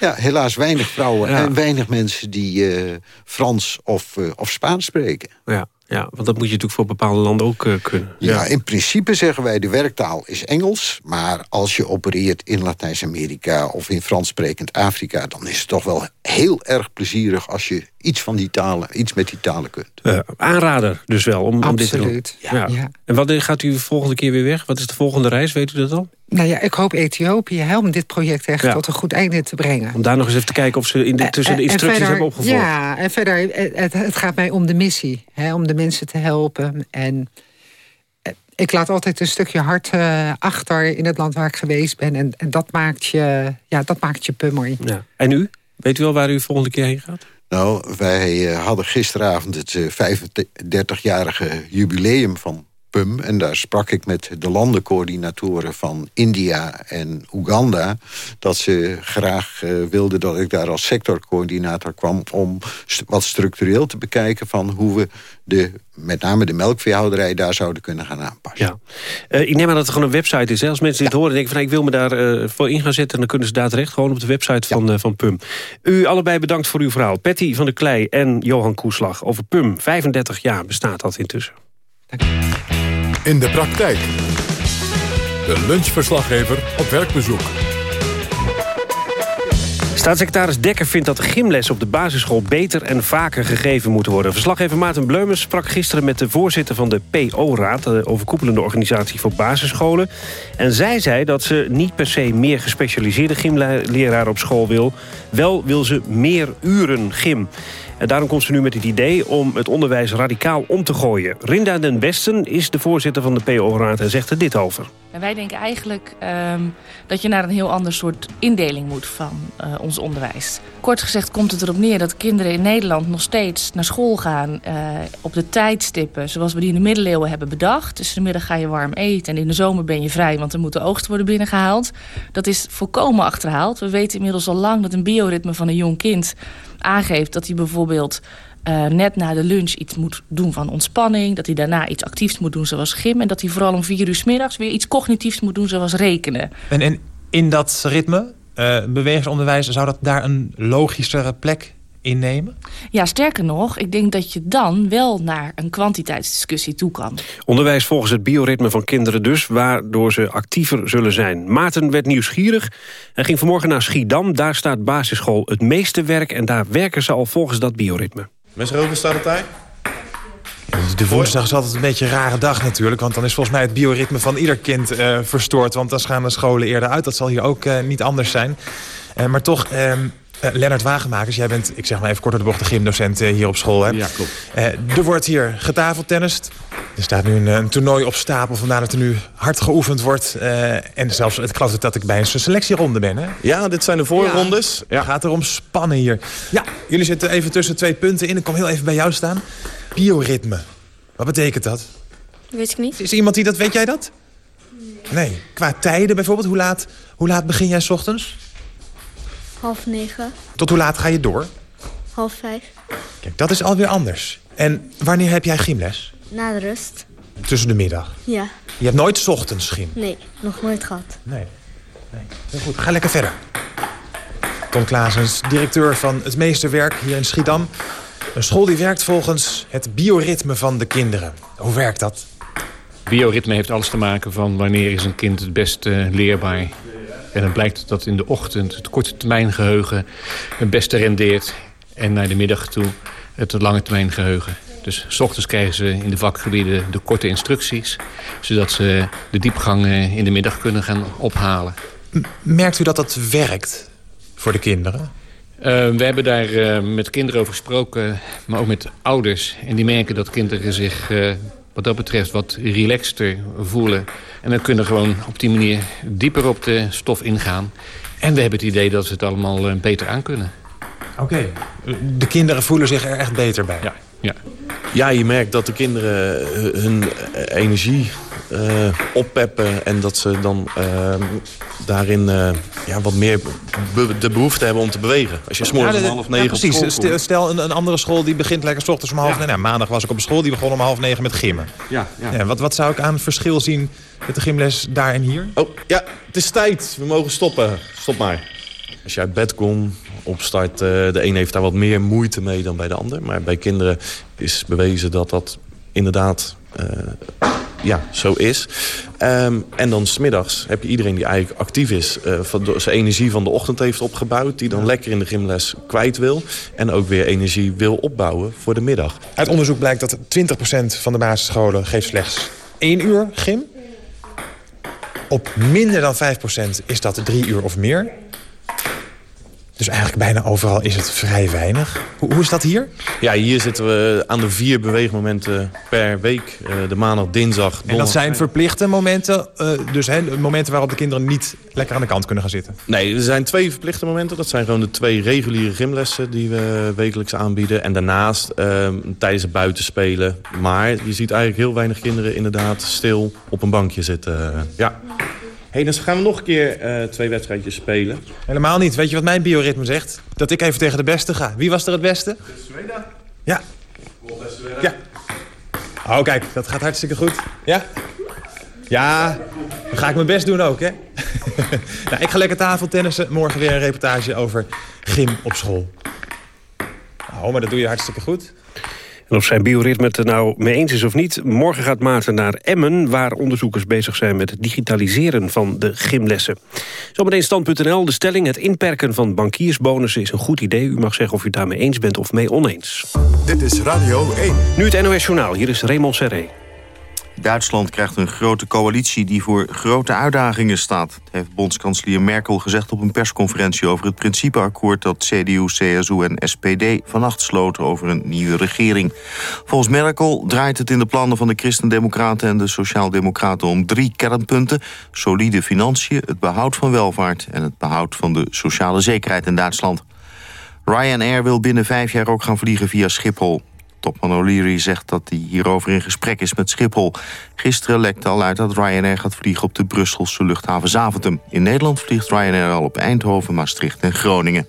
ja, helaas weinig vrouwen en weinig mensen die uh, Frans of, of Spaans spreken. Ja. Ja, want dat moet je natuurlijk voor bepaalde landen ook uh, kunnen. Ja, ja, in principe zeggen wij de werktaal is Engels. Maar als je opereert in Latijns-Amerika of in Frans sprekend Afrika... dan is het toch wel heel erg plezierig als je iets van die talen, iets met die talen kunt. Uh, aanrader dus wel om, om dit te doen. Absoluut. Ja. Ja. En wat gaat u volgende keer weer weg? Wat is de volgende reis, weet u dat al? Nou ja, ik hoop Ethiopië helpt om dit project echt ja. tot een goed einde te brengen. Om daar nog eens even te kijken of ze in de, tussen de instructies verder, hebben opgevolgd. Ja, en verder, het, het gaat mij om de missie. Hè, om de mensen te helpen. En ik laat altijd een stukje hart uh, achter in het land waar ik geweest ben. En, en dat maakt je, ja, dat maakt je pummer. Ja. En u? Weet u wel waar u volgende keer heen gaat? Nou, wij uh, hadden gisteravond het uh, 35-jarige jubileum van PUM. En daar sprak ik met de landencoördinatoren van India en Oeganda... dat ze graag uh, wilden dat ik daar als sectorcoördinator kwam... om st wat structureel te bekijken van hoe we de, met name de melkveehouderij... daar zouden kunnen gaan aanpassen. Ja. Uh, ik neem aan dat er gewoon een website is. Hè? Als mensen dit horen en denken van ik wil me daar uh, voor in gaan zetten... dan kunnen ze daar terecht, gewoon op de website ja. van, van PUM. U allebei bedankt voor uw verhaal. Patty van der Klei en Johan Koeslag over PUM. 35 jaar bestaat dat intussen. In de praktijk. De lunchverslaggever op werkbezoek. Staatssecretaris Dekker vindt dat gymles op de basisschool beter en vaker gegeven moeten worden. Verslaggever Maarten Bleumers sprak gisteren met de voorzitter van de PO-raad... de overkoepelende organisatie voor basisscholen. En zij zei dat ze niet per se meer gespecialiseerde gymleraren op school wil. Wel wil ze meer uren gym. Daarom komt ze nu met het idee om het onderwijs radicaal om te gooien. Rinda den Westen is de voorzitter van de PO-raad en zegt er dit over. Wij denken eigenlijk um, dat je naar een heel ander soort indeling moet van uh, ons onderwijs. Kort gezegd komt het erop neer dat kinderen in Nederland nog steeds naar school gaan... Uh, op de tijdstippen zoals we die in de middeleeuwen hebben bedacht. Dus in de middag ga je warm eten en in de zomer ben je vrij... want er moet de oogst worden binnengehaald. Dat is volkomen achterhaald. We weten inmiddels al lang dat een bioritme van een jong kind aangeeft dat hij bijvoorbeeld uh, net na de lunch iets moet doen van ontspanning. Dat hij daarna iets actiefs moet doen zoals gym. En dat hij vooral om vier uur 's middags weer iets cognitiefs moet doen zoals rekenen. En, en in dat ritme, uh, bewegingsonderwijs, zou dat daar een logischere plek innemen? Ja, sterker nog, ik denk dat je dan wel naar een kwantiteitsdiscussie toe kan. Onderwijs volgens het bioritme van kinderen dus, waardoor ze actiever zullen zijn. Maarten werd nieuwsgierig en ging vanmorgen naar Schiedam. Daar staat basisschool het meeste werk en daar werken ze al volgens dat bioritme. Mensen, hoeveel staat het tijd? De woensdag is altijd een beetje een rare dag natuurlijk. Want dan is volgens mij het bioritme van ieder kind uh, verstoord. Want dan gaan de scholen eerder uit. Dat zal hier ook uh, niet anders zijn. Uh, maar toch... Uh, Lennart Wagenmakers, jij bent, ik zeg maar even kort door de bocht, de gymdocent hier op school. Hè? Ja, klopt. er wordt hier getafeltennist. Er staat nu een, een, toernooi op stapel, vandaar dat er nu hard geoefend wordt. en zelfs, het geloof dat ik bij een selectieronde ben, hè? Ja, dit zijn de voorrondes. Ja. Het gaat erom spannen hier. Ja, jullie zitten even tussen twee punten in. Ik kom heel even bij jou staan. Bioritme. Wat betekent dat? Weet ik niet. Is er iemand die dat, weet jij dat? Nee. nee. Qua tijden bijvoorbeeld, hoe laat, hoe laat begin jij 's ochtends? Half negen. Tot hoe laat ga je door? Half vijf. Kijk, dat is alweer anders. En wanneer heb jij gymles? Na de rust. Tussen de middag. Ja. Je hebt nooit 's ochtends gym? Nee, nog nooit gehad. Nee. nee. Heel goed, ga lekker verder. Tom Klaasens, directeur van het Meesterwerk hier in Schiedam. Een school die werkt volgens het bioritme van de kinderen. Hoe werkt dat? Bioritme heeft alles te maken van wanneer is een kind het best uh, leerbaar. En dan blijkt dat in de ochtend het korte termijn geheugen het beste rendeert. En naar de middag toe het lange termijn geheugen. Dus s ochtends krijgen ze in de vakgebieden de korte instructies. Zodat ze de diepgang in de middag kunnen gaan ophalen. Merkt u dat dat werkt voor de kinderen? Uh, we hebben daar uh, met kinderen over gesproken, maar ook met ouders. En die merken dat kinderen zich uh, wat dat betreft wat relaxter voelen. En dan kunnen gewoon op die manier dieper op de stof ingaan. En we hebben het idee dat ze het allemaal beter aankunnen. Oké, okay. de kinderen voelen zich er echt beter bij? Ja, ja. Ja, je merkt dat de kinderen hun energie uh, oppeppen... en dat ze dan uh, daarin uh, ja, wat meer be de behoefte hebben om te bewegen. Als je s'morgens ja, om half negen ja, precies. op school komt. Stel een, een, andere school die begint lekker s ochtends om half negen. Nou, maandag was ik op een school, die begon om half negen met gimmen. Ja, ja. wat, wat zou ik aan verschil zien met de gymles daar en hier? Oh, ja, het is tijd. We mogen stoppen. Stop maar. Als je uit bed komt, opstart, de een heeft daar wat meer moeite mee dan bij de ander. Maar bij kinderen is bewezen dat dat inderdaad uh, ja, zo is. Um, en dan smiddags heb je iedereen die eigenlijk actief is... Uh, van zijn energie van de ochtend heeft opgebouwd... die dan lekker in de gymles kwijt wil... en ook weer energie wil opbouwen voor de middag. Uit onderzoek blijkt dat 20% van de basisscholen geeft slechts één uur gym. Op minder dan 5% is dat drie uur of meer. Dus eigenlijk bijna overal is het vrij weinig. Hoe, hoe, is dat hier? Ja, hier zitten we aan de vier beweegmomenten per week. Uh, de maandag, dinsdag, donderdag. En dat zijn verplichte momenten? Uh, dus momenten waarop de kinderen niet lekker aan de kant kunnen gaan zitten? Nee, er zijn twee verplichte momenten. Dat zijn gewoon de twee reguliere gymlessen die we wekelijks aanbieden. En daarnaast uh, tijdens het buitenspelen. Maar je ziet eigenlijk heel weinig kinderen inderdaad stil op een bankje zitten. ja. Hey, dan gaan we nog een keer uh, twee wedstrijdjes spelen. Helemaal niet. Weet je wat mijn bioritme zegt? Dat ik even tegen de beste ga. Wie was er het beste? Zweden. Ja. Ja. Oh, kijk. Dat gaat hartstikke goed. Ja? Ja. Dan ga ik mijn best doen ook, hè? [LAUGHS] nou, ik ga lekker tafeltennissen. Morgen weer een reportage over gym op school. Oh, maar dat doe je hartstikke goed. En of zijn bioritme het er nou mee eens is of niet... morgen gaat Maarten naar Emmen... waar onderzoekers bezig zijn met het digitaliseren van de gymlessen. Zometeen stand.nl. De stelling, het inperken van bankiersbonussen is een goed idee. U mag zeggen of u het daarmee eens bent of mee oneens. Dit is Radio 1. Nu het NOS Journaal. Hier is Raymond Serré. Duitsland krijgt een grote coalitie die voor grote uitdagingen staat. heeft bondskanselier Merkel gezegd op een persconferentie over het principeakkoord dat CDU, CSU en SPD vannacht sloten over een nieuwe regering. Volgens Merkel draait het in de plannen van de Christendemocraten en de Sociaaldemocraten om drie kernpunten. Solide financiën, het behoud van welvaart en het behoud van de sociale zekerheid in Duitsland. Ryanair wil binnen vijf jaar ook gaan vliegen via Schiphol. Topman O'Leary zegt dat hij hierover in gesprek is met Schiphol. Gisteren lekte al uit dat Ryanair gaat vliegen op de Brusselse luchthaven Zaventem. In Nederland vliegt Ryanair al op Eindhoven, Maastricht en Groningen.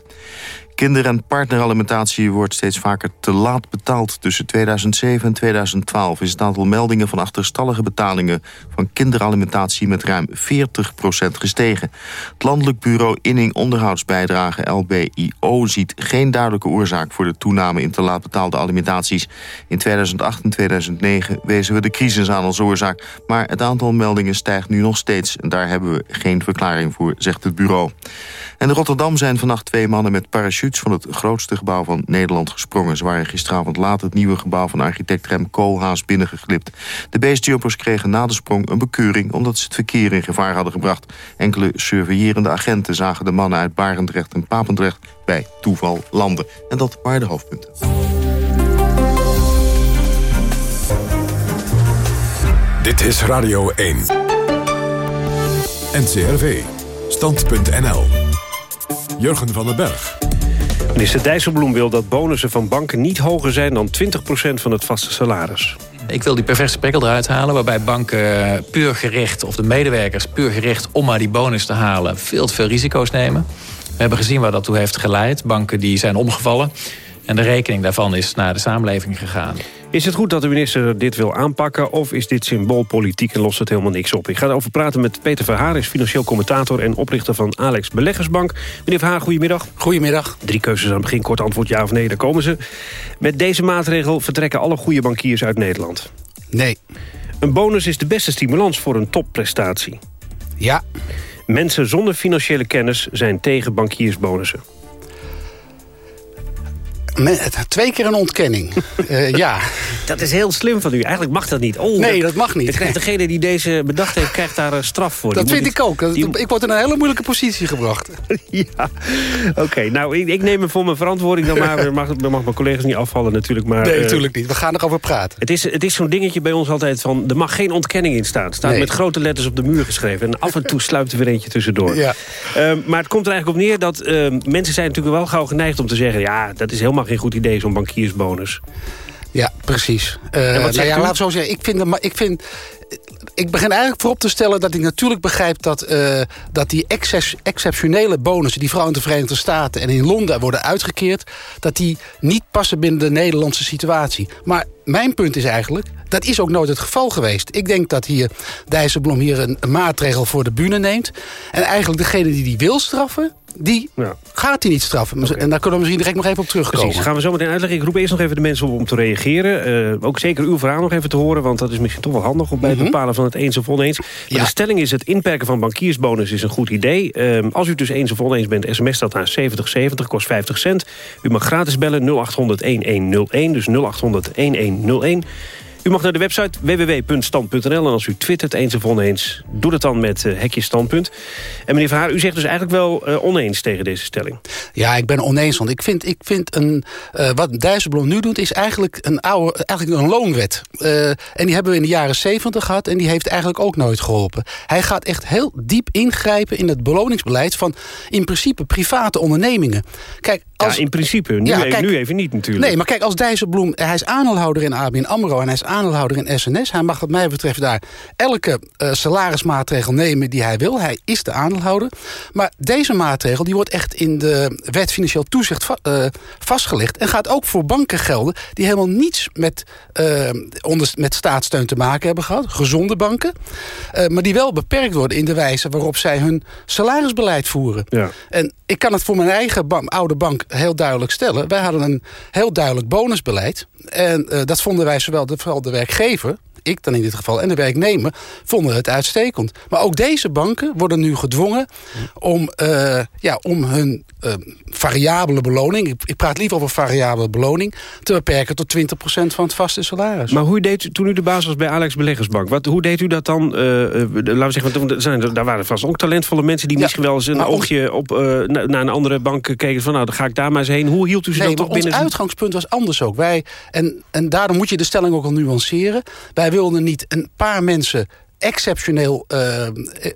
Kinder- en partneralimentatie wordt steeds vaker te laat betaald. Tussen 2007 en 2012 is het aantal meldingen van achterstallige betalingen... van kinderalimentatie met ruim 40% gestegen. Het Landelijk Bureau Inning Onderhoudsbijdrage LBIO... ziet geen duidelijke oorzaak voor de toename in te laat betaalde alimentaties. In 2008 en 2009 wezen we de crisis aan als oorzaak... maar het aantal meldingen stijgt nu nog steeds... en daar hebben we geen verklaring voor, zegt het bureau. In Rotterdam zijn vannacht twee mannen met parachutes... van het grootste gebouw van Nederland gesprongen. Ze waren gisteravond laat het nieuwe gebouw van architect Rem Koolhaas binnengeglipt. De beestjumpers kregen na de sprong een bekeuring... omdat ze het verkeer in gevaar hadden gebracht. Enkele surveillerende agenten zagen de mannen uit Barendrecht en Papendrecht... bij toeval landen. En dat waren de hoofdpunten. Dit is Radio 1. NCRV. Stand.nl. Jurgen van den Berg. Minister Dijsselbloem wil dat bonussen van banken niet hoger zijn dan 20% van het vaste salaris. Ik wil die perverse prikkel eruit halen waarbij banken puur gericht, of de medewerkers puur gericht om maar die bonus te halen, veel te veel risico's nemen. We hebben gezien waar dat toe heeft geleid. Banken die zijn omgevallen. En de rekening daarvan is naar de samenleving gegaan. Is het goed dat de minister dit wil aanpakken... of is dit symboolpolitiek en lost het helemaal niks op? Ik ga erover praten met Peter Verhaar, is financieel commentator... en oprichter van Alex Beleggersbank. Meneer Verhaar, goedemiddag. Goedemiddag. Drie keuzes aan het begin, kort antwoord ja of nee, daar komen ze. Met deze maatregel vertrekken alle goede bankiers uit Nederland. Nee. Een bonus is de beste stimulans voor een topprestatie. Ja. Mensen zonder financiële kennis zijn tegen bankiersbonussen. Twee keer een ontkenning. uh, [LAUGHS] ja. Dat is heel slim van u. Eigenlijk mag dat niet. Oh, nee, dat, dat mag niet. Degene die deze bedacht heeft, krijgt daar een straf voor. Dat vind ik ook. Die... Ik word in een hele moeilijke positie gebracht. [LAUGHS] ja, oké. Okay, nou, ik, ik, neem me voor mijn verantwoording dan maar. mag, mag mijn collega's niet afvallen natuurlijk. Maar, nee, natuurlijk uh, niet. We gaan erover praten. Het is, het is zo'n dingetje bij ons altijd van... er mag geen ontkenning in staan. Het staat nee. met grote letters op de muur geschreven. En af en toe sluipt er weer eentje tussendoor. Ja. Uh, maar het komt er eigenlijk op neer dat mensen zijn natuurlijk wel gauw geneigd om te zeggen... ja, dat is helemaal geen goed idee, zo'n bankiersbonus. Ja, precies. Uh, nou ja, laat zo zeggen. Ik vind, ik vind ik begin eigenlijk voorop te stellen dat ik natuurlijk begrijp... dat, uh, dat die excess, exceptionele bonussen die vooral in de Verenigde Staten... en in Londen worden uitgekeerd... dat die niet passen binnen de Nederlandse situatie. Maar mijn punt is eigenlijk... dat is ook nooit het geval geweest. Ik denk dat hier Dijsselbloem hier een, een maatregel voor de bühne neemt. En eigenlijk degene die die wil straffen die ja. gaat hij niet straffen. Okay. En daar kunnen we misschien direct nog even op terugkomen. Precies, gaan we zo meteen uitleggen. Ik roep eerst nog even de mensen op om te reageren. Uh, ook zeker uw verhaal nog even te horen... want dat is misschien toch wel handig om bij het -hmm. bepalen van het eens of oneens. Maar ja. de stelling is het inperken van bankiersbonus is een goed idee. Uh, als u het dus eens of oneens bent, sms dat naar 7070, kost 50 cent. U mag gratis bellen 0800-1101, dus 0800-1101. U mag naar de website www.stand.nl. En als u twittert eens of oneens, doe dat dan met uh, hekje standpunt. En meneer Verhaar, u zegt dus eigenlijk wel uh, oneens tegen deze stelling. Ja, ik ben oneens. Want ik vind, ik vind een, uh, wat Dijsselbloem nu doet... is eigenlijk een, oude, eigenlijk een loonwet. en die hebben we in de jaren 70 gehad... en die heeft eigenlijk ook nooit geholpen. Hij gaat echt heel diep ingrijpen in het beloningsbeleid... van in principe private ondernemingen. Kijk, als, ja, in principe. Nu, ja, kijk, nu even niet natuurlijk. Nee, maar kijk, als Dijsselbloem... hij is aandeelhouder in ABN AMRO en hij is aandeelhouder in SNS. Hij mag wat mij betreft daar elke uh, salarismaatregel nemen die hij wil. Hij is de aandeelhouder. Maar deze maatregel die wordt echt in de wet financieel toezicht va uh, vastgelegd. En gaat ook voor banken gelden die helemaal niets met, uh, onder, met staatssteun te maken hebben gehad. Gezonde banken. maar die wel beperkt worden in de wijze waarop zij hun salarisbeleid voeren. Ja. En ik kan het voor mijn eigen oude bank heel duidelijk stellen. Wij hadden een heel duidelijk bonusbeleid. En uh, dat vonden wij zowel de, vooral de werkgever ik dan in dit geval, en de werknemer, vonden het uitstekend. Maar ook deze banken worden nu gedwongen om, uh, ja, om hun uh, variabele beloning... Ik, ik, praat liever over variabele beloning... te beperken tot 20% van het vaste salaris. Maar hoe deed u, toen u de baas was bij Alex Beleggersbank... Wat, hoe deed u dat dan? Uh, laten we zeggen, want zijn, daar waren vast ook talentvolle mensen... die ja, misschien wel eens een oogje op, naar een andere bank keken... van nou, dan ga ik daar maar eens heen. Hoe hield u ze nee, dan toch binnen? ons uitgangspunt was anders ook. Wij, en, en daarom moet je de stelling ook al nuanceren. Wij wilden niet een paar mensen exceptioneel uh,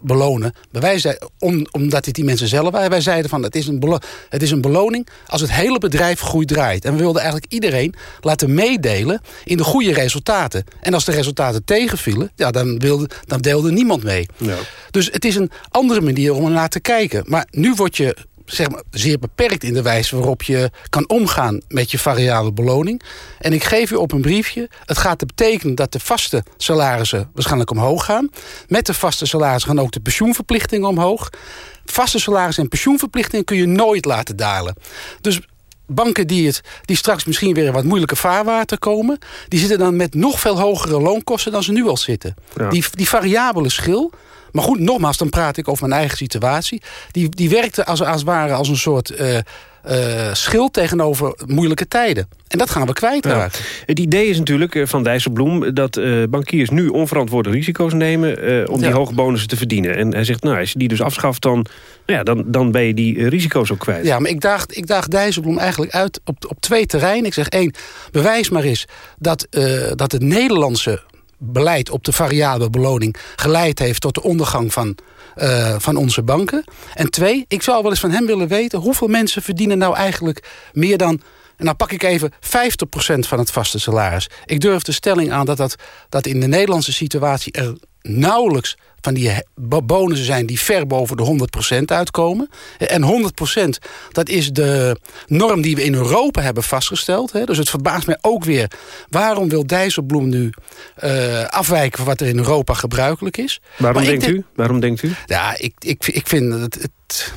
belonen. Maar wij om, omdat het die mensen zelf waren. Wij zeiden van het is, een het is een beloning als het hele bedrijf goed draait. En we wilden eigenlijk iedereen laten meedelen in de goede resultaten. En als de resultaten tegenvielen, ja, dan, wilde, dan deelde niemand mee. Ja. Dus het is een andere manier om er naar te kijken. Maar nu word je zeg maar, zeer beperkt in de wijze waarop je kan omgaan met je variabele beloning. En ik geef u op een briefje, het gaat betekenen dat de vaste salarissen waarschijnlijk omhoog gaan. Met de vaste salarissen gaan ook de pensioenverplichtingen omhoog. Vaste salarissen en pensioenverplichtingen kun je nooit laten dalen. Dus banken die, het, die straks misschien weer in wat moeilijke vaarwater komen... die zitten dan met nog veel hogere loonkosten dan ze nu al zitten. Ja. Die, die variabele schil... Maar goed, nogmaals, dan praat ik over mijn eigen situatie. Die, die werkte als, als het ware als een soort uh, uh, schild tegenover moeilijke tijden. En dat gaan we kwijtraken. Ja. Het idee is natuurlijk van Dijsselbloem... dat uh, bankiers nu onverantwoorde risico's nemen... om ja. die hoge bonussen te verdienen. En hij zegt, nou, als je die dus afschaft... dan, nou ja, dan, dan ben je die risico's ook kwijt. Ja, maar ik daag, ik daag Dijsselbloem eigenlijk uit op, op twee terreinen. Ik zeg één, bewijs maar eens dat, dat het Nederlandse beleid op de variabele beloning geleid heeft tot de ondergang van, uh, van onze banken. En twee, ik zou wel eens van hem willen weten... hoeveel mensen verdienen nou eigenlijk meer dan... En dan pak ik even 50% van het vaste salaris. Ik durf de stelling aan dat, dat, dat in de Nederlandse situatie... er nauwelijks van die bonussen zijn die ver boven de 100% uitkomen. En 100% dat is de norm die we in Europa hebben vastgesteld. Dus het verbaast mij ook weer. Waarom wil Dijsselbloem nu uh, afwijken van wat er in Europa gebruikelijk is? Waarom, denkt, u? Waarom denkt u? Ja, ik, ik, ik vind het, het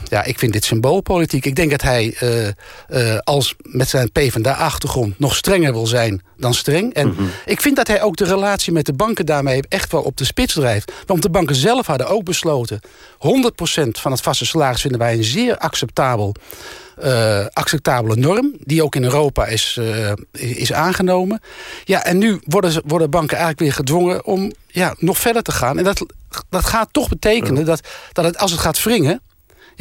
ja, ik vind dit symboolpolitiek. Ik denk dat hij uh, uh, als met zijn PvdA-achtergrond nog strenger wil zijn dan streng. En mhm. ik vind dat hij ook de relatie met de banken daarmee echt wel op de spits drijft. Want de banken zelf hadden ook besloten... 100% van het vaste salaris vinden wij een zeer acceptabel... Uh, acceptabele norm, die ook in Europa is, uh, is aangenomen. Ja, en nu worden, worden banken eigenlijk weer gedwongen om ja, nog verder te gaan. En dat, dat gaat toch betekenen dat, dat het, als het gaat wringen...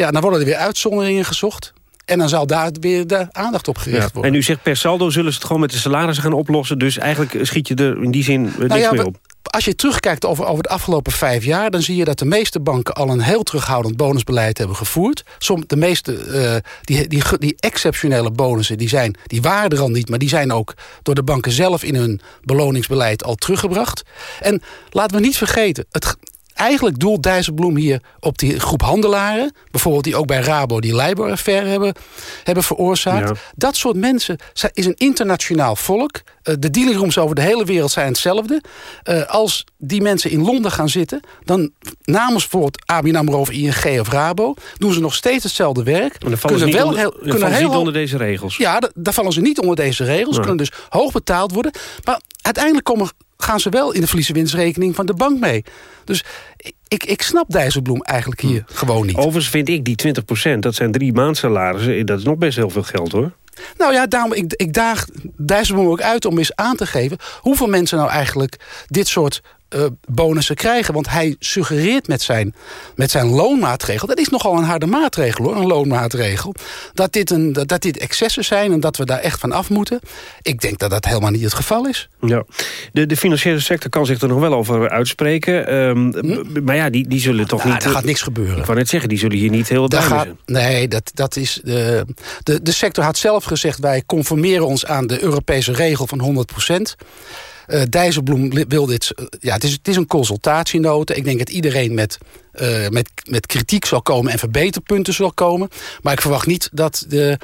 Ja, dan worden er weer uitzonderingen gezocht. En dan zal daar weer de aandacht op gericht worden. En u zegt per saldo zullen ze het gewoon met de salarissen gaan oplossen. Dus eigenlijk schiet je er in die zin nou niks ja, meer op. Als je terugkijkt over, over de afgelopen vijf jaar... dan zie je dat de meeste banken al een heel terughoudend bonusbeleid hebben gevoerd. Som, de meeste, uh, die, die, die exceptionele bonussen, die, zijn, die waren er al niet... maar die zijn ook door de banken zelf in hun beloningsbeleid al teruggebracht. En laten we niet vergeten, het, eigenlijk doelt Dijsselbloem hier op die groep handelaren... bijvoorbeeld die ook bij Rabo die Libor-affaire hebben, hebben veroorzaakt. Dat soort mensen is een internationaal volk. Uh, de dealingrooms over de hele wereld zijn hetzelfde. Uh, als die mensen in Londen gaan zitten... dan namens bijvoorbeeld ABN AMRO of ING of Rabo... doen ze nog steeds hetzelfde werk. Maar dan vallen ze niet, wel onder, heel, kunnen heel, niet onder deze regels. Ja, daar vallen ze niet onder deze regels. Kunnen dus hoog betaald worden. Maar uiteindelijk komen gaan ze wel in de verliezen-winstrekening van de bank mee. Dus ik, ik snap Dijsselbloem eigenlijk hier hm. gewoon niet. Overigens vind ik die 20% dat zijn drie maandsalarissen... dat is nog best heel veel geld hoor. Nou ja, daarom, ik, ik daag Dijsselbloem ook uit om eens aan te geven... hoeveel mensen nou eigenlijk dit soort uh, bonussen krijgen. Want hij suggereert met zijn, met zijn loonmaatregel... dat is nogal een harde maatregel, hoor, een loonmaatregel... Dat dit, een, dat, dat dit excessen zijn en dat we daar echt van af moeten. Ik denk dat dat helemaal niet het geval is. Ja. De, de financiële sector kan zich er nog wel over uitspreken. Um, hm? Maar ja, die, die zullen toch nou, niet... Er gaat niks gebeuren. Ik wou net zeggen, die zullen hier niet heel blij zijn. Nee, dat, dat is... De, de, de sector had zelf gezegd... wij conformeren ons aan de Europese regel van 100 procent. Uh, Dijsselbloem wil dit... Uh, ja, het is, het is een consultatienote. Ik denk dat iedereen met, uh, met, met kritiek zal komen en verbeterpunten zal komen. Maar ik verwacht niet dat de,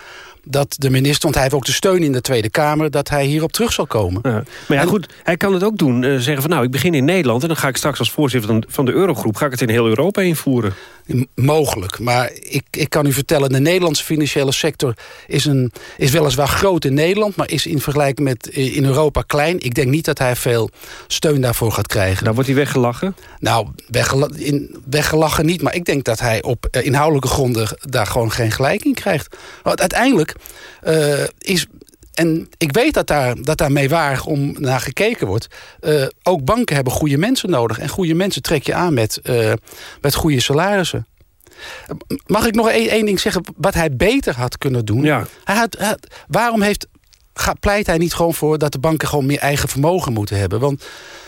dat de minister, want hij heeft ook de steun in de Tweede Kamer... dat hij hierop terug zal komen. Ja. Maar ja, goed, hij kan het ook doen. Uh, zeggen van nou, ik begin in Nederland... en dan ga ik straks als voorzitter van de Eurogroep... ga ik het in heel Europa invoeren. Mogelijk, maar ik, ik kan u vertellen... de Nederlandse financiële sector is, een, is weliswaar groot in Nederland... maar is in vergelijking met in Europa klein. Ik denk niet dat hij veel steun daarvoor gaat krijgen. Nou, wordt hij weggelachen? Nou, weggelachen, in, weggelachen niet, maar ik denk dat hij op uh, inhoudelijke gronden... daar gewoon geen gelijk in krijgt. Want uiteindelijk uh, is en ik weet dat daar, dat daar meewarig om naar gekeken wordt. Uh, ook banken hebben goede mensen nodig. En goede mensen trek je aan met, uh, met goede salarissen. Mag ik nog één ding zeggen wat hij beter had kunnen doen? Ja. Hij had, hij, waarom heeft, pleit hij niet gewoon voor dat de banken gewoon meer eigen vermogen moeten hebben? Want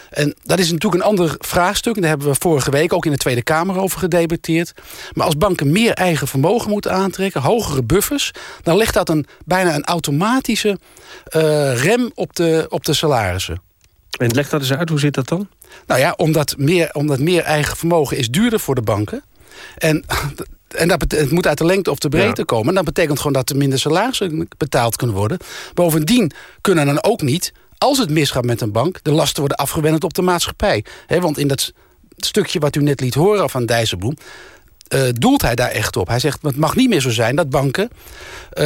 en dat is natuurlijk een ander vraagstuk. En daar hebben we vorige week ook in de Tweede Kamer over gedebatteerd. Maar als banken meer eigen vermogen moeten aantrekken... hogere buffers... dan ligt dat een, bijna een automatische uh, rem op de, op de salarissen. En leg dat eens uit, hoe zit dat dan? Nou ja, omdat meer, omdat meer eigen vermogen is duurder voor de banken. En en dat het moet uit de lengte of de breedte komen. En dat betekent gewoon dat er minder salarissen betaald kunnen worden. Bovendien kunnen dan ook niet als het misgaat met een bank... de lasten worden afgewend op de maatschappij. want in dat stukje wat u net liet horen van Dijsselbloem... Uh, doelt hij daar echt op. Hij zegt, het mag niet meer zo zijn dat banken... Uh,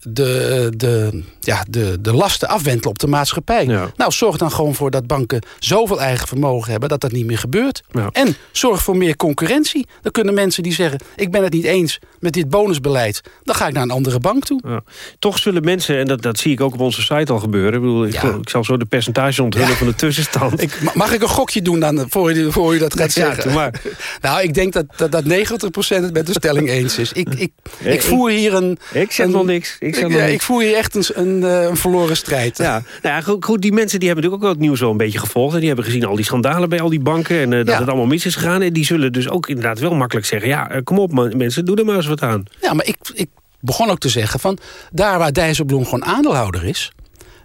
de, de, ja, de, de lasten afwentelen op de maatschappij. Nou, zorg dan gewoon voor dat banken zoveel eigen vermogen hebben... dat dat niet meer gebeurt. En zorg voor meer concurrentie. Dan kunnen mensen die zeggen... ik ben het niet eens met dit bonusbeleid... dan ga ik naar een andere bank toe. Ja. Toch zullen mensen, en dat, dat zie ik ook op onze site al gebeuren... ik, bedoel, ik, ik zal zo de percentage onthullen van de tussenstand. Ik, mag ik een gokje doen dan, voor, u, voor u dat gaat zeggen? Maar. [LAUGHS] nou, ik denk dat, dat, dat 90 het met de stelling eens is. Ik, ik, ik voer hier een... Ik zeg nog niks. Ik, zeg ik, ik voer hier echt een, een, eh, een, verloren strijd. Ja, nou ja, goed, die mensen die hebben natuurlijk ook wel het nieuws wel een beetje gevolgd. En die hebben gezien al die schandalen bij al die banken. En uh, dat het allemaal mis is gegaan. En die zullen dus ook inderdaad wel makkelijk zeggen... ja, eh, kom op mensen, doe er maar eens wat aan. Ja, maar ik, ik begon ook te zeggen van... daar waar Dijsselbloem gewoon aandeelhouder is...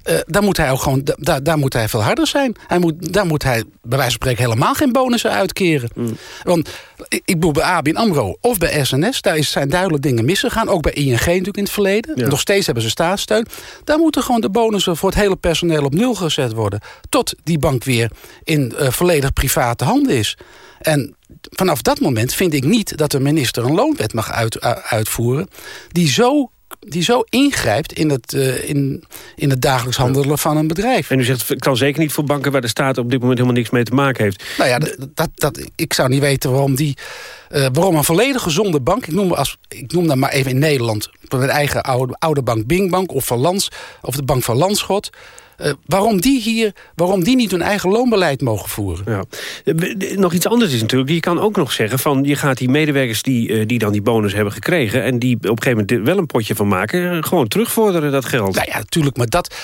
Uh, dan moet hij ook gewoon, daar, daar moet hij veel harder zijn. Hij moet, daar moet hij bij wijze van spreken helemaal geen bonussen uitkeren. Mm. Want ik, ik bedoel bij ABN AMRO of bij SNS, daar is, zijn duidelijk dingen misgegaan. Ook bij ING natuurlijk in het verleden. Nog steeds hebben ze staatssteun. Daar moeten gewoon de bonussen voor het hele personeel op nul gezet worden. Tot die bank weer in uh, volledig private handen is. En vanaf dat moment vind ik niet dat de minister een loonwet mag uit, uitvoeren... die zo die zo ingrijpt in het, uh, in, in het dagelijks handelen van een bedrijf. En u zegt, het kan zeker niet voor banken waar de staat op dit moment helemaal niks mee te maken heeft. Nou ja, dat, dat, ik zou niet weten waarom die... Uh, waarom een volledig gezonde bank, ik noem, als, ik noem dat maar even in Nederland... mijn eigen oude, oude bank Bingbank of Van Lans, of de bank van Landschot... Uh, waarom, die hier, waarom die niet hun eigen loonbeleid mogen voeren? Ja. Nog iets anders is natuurlijk, je kan ook nog zeggen... van je gaat die medewerkers die, uh, die dan die bonus hebben gekregen... en die op een gegeven moment wel een potje van maken... Eh, gewoon terugvorderen dat geld. Nou ja, natuurlijk, maar dat,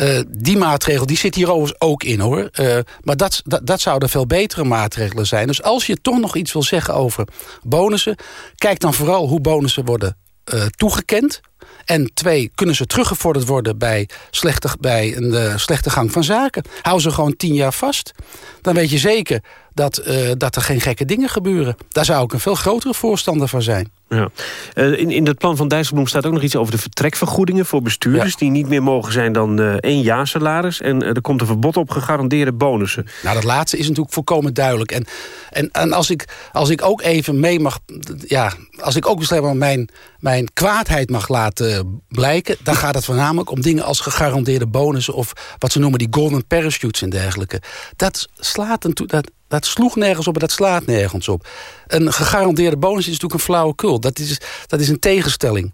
uh, die maatregel die zit hier overigens ook in, hoor. Uh, maar dat, dat, dat zouden veel betere maatregelen zijn. Dus als je toch nog iets wil zeggen over bonussen... kijk dan vooral hoe bonussen worden uh, toegekend. En twee, kunnen ze teruggevorderd worden bij, slechte, bij een uh, slechte gang van zaken? Hou ze gewoon tien jaar vast. Dan weet je zeker dat, uh, dat er geen gekke dingen gebeuren. Daar zou ik een veel grotere voorstander van zijn. Ja. Uh, in, in het plan van Dijsselbloem staat ook nog iets over de vertrekvergoedingen voor bestuurders... Ja. die niet meer mogen zijn dan uh, één jaar salaris. En er komt een verbod op gegarandeerde bonussen. Nou, dat laatste is natuurlijk volkomen duidelijk. En, en, en als, ik, als ik ook even mee mag... Ja, als ik ook maar mijn, mijn kwaadheid mag laten blijken... dan gaat het voornamelijk om dingen als gegarandeerde bonussen... of wat ze noemen die golden parachutes en dergelijke. Dat slaat een... Dat, dat sloeg nergens op en dat slaat nergens op. Een gegarandeerde bonus is natuurlijk een flauwekul. Dat is, dat is een tegenstelling.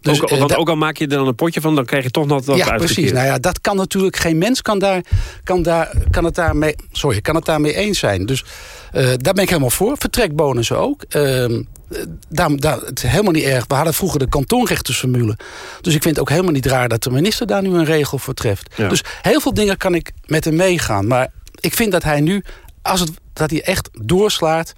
Dus, ook, want ook al maak je er dan een potje van, dan krijg je toch nog wat Ja, precies. Nou ja, dat kan natuurlijk... Geen mens kan, daar, kan, daar, kan, het, daarmee, sorry, kan het daarmee eens zijn. Dus uh, daar ben ik helemaal voor. Vertrekbonussen ook. Uh, daar, daar, het is helemaal niet erg. We hadden vroeger de kantoorrechtersformule. Dus ik vind het ook helemaal niet raar dat de minister daar nu een regel voor treft. Ja. Dus heel veel dingen kan ik met hem meegaan. Maar ik vind dat hij nu als het, dat hij echt doorslaat.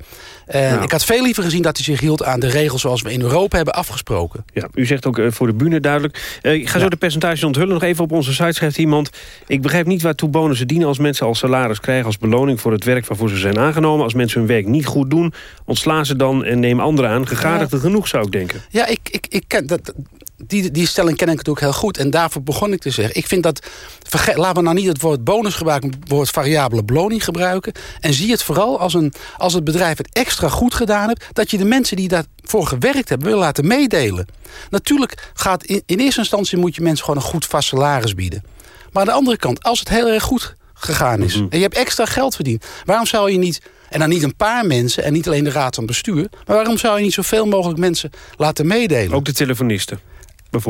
En ja. Ik had veel liever gezien dat hij zich hield aan de regels... zoals we in Europa hebben afgesproken. Ja, u zegt ook uh, voor de bühne duidelijk. Uh, ik ga ja. zo de percentages onthullen. Nog even op onze site schrijft iemand... ik begrijp niet waartoe bonussen dienen als mensen al salaris krijgen... als beloning voor het werk waarvoor ze zijn aangenomen. Als mensen hun werk niet goed doen, ontslaan ze dan en neem anderen aan. Gegadigde ja. genoeg, zou ik denken. Ja, ik, ik, ik ken dat die, die stelling ken ik natuurlijk heel goed. En daarvoor begon ik te zeggen. Ik vind dat... Laten we nou niet het woord bonus gebruiken... het woord variabele beloning gebruiken. En zie het vooral als, een, als het bedrijf het extra goed gedaan heeft... dat je de mensen die daarvoor gewerkt hebben... wil laten meedelen. Natuurlijk gaat in, in eerste instantie... moet je mensen gewoon een goed vast salaris bieden. Maar aan de andere kant, als het heel erg goed gegaan is... Mm -hmm. en je hebt extra geld verdiend... waarom zou je niet... En dan niet een paar mensen en niet alleen de raad van bestuur... maar waarom zou je niet zoveel mogelijk mensen laten meedelen? Ook de telefonisten.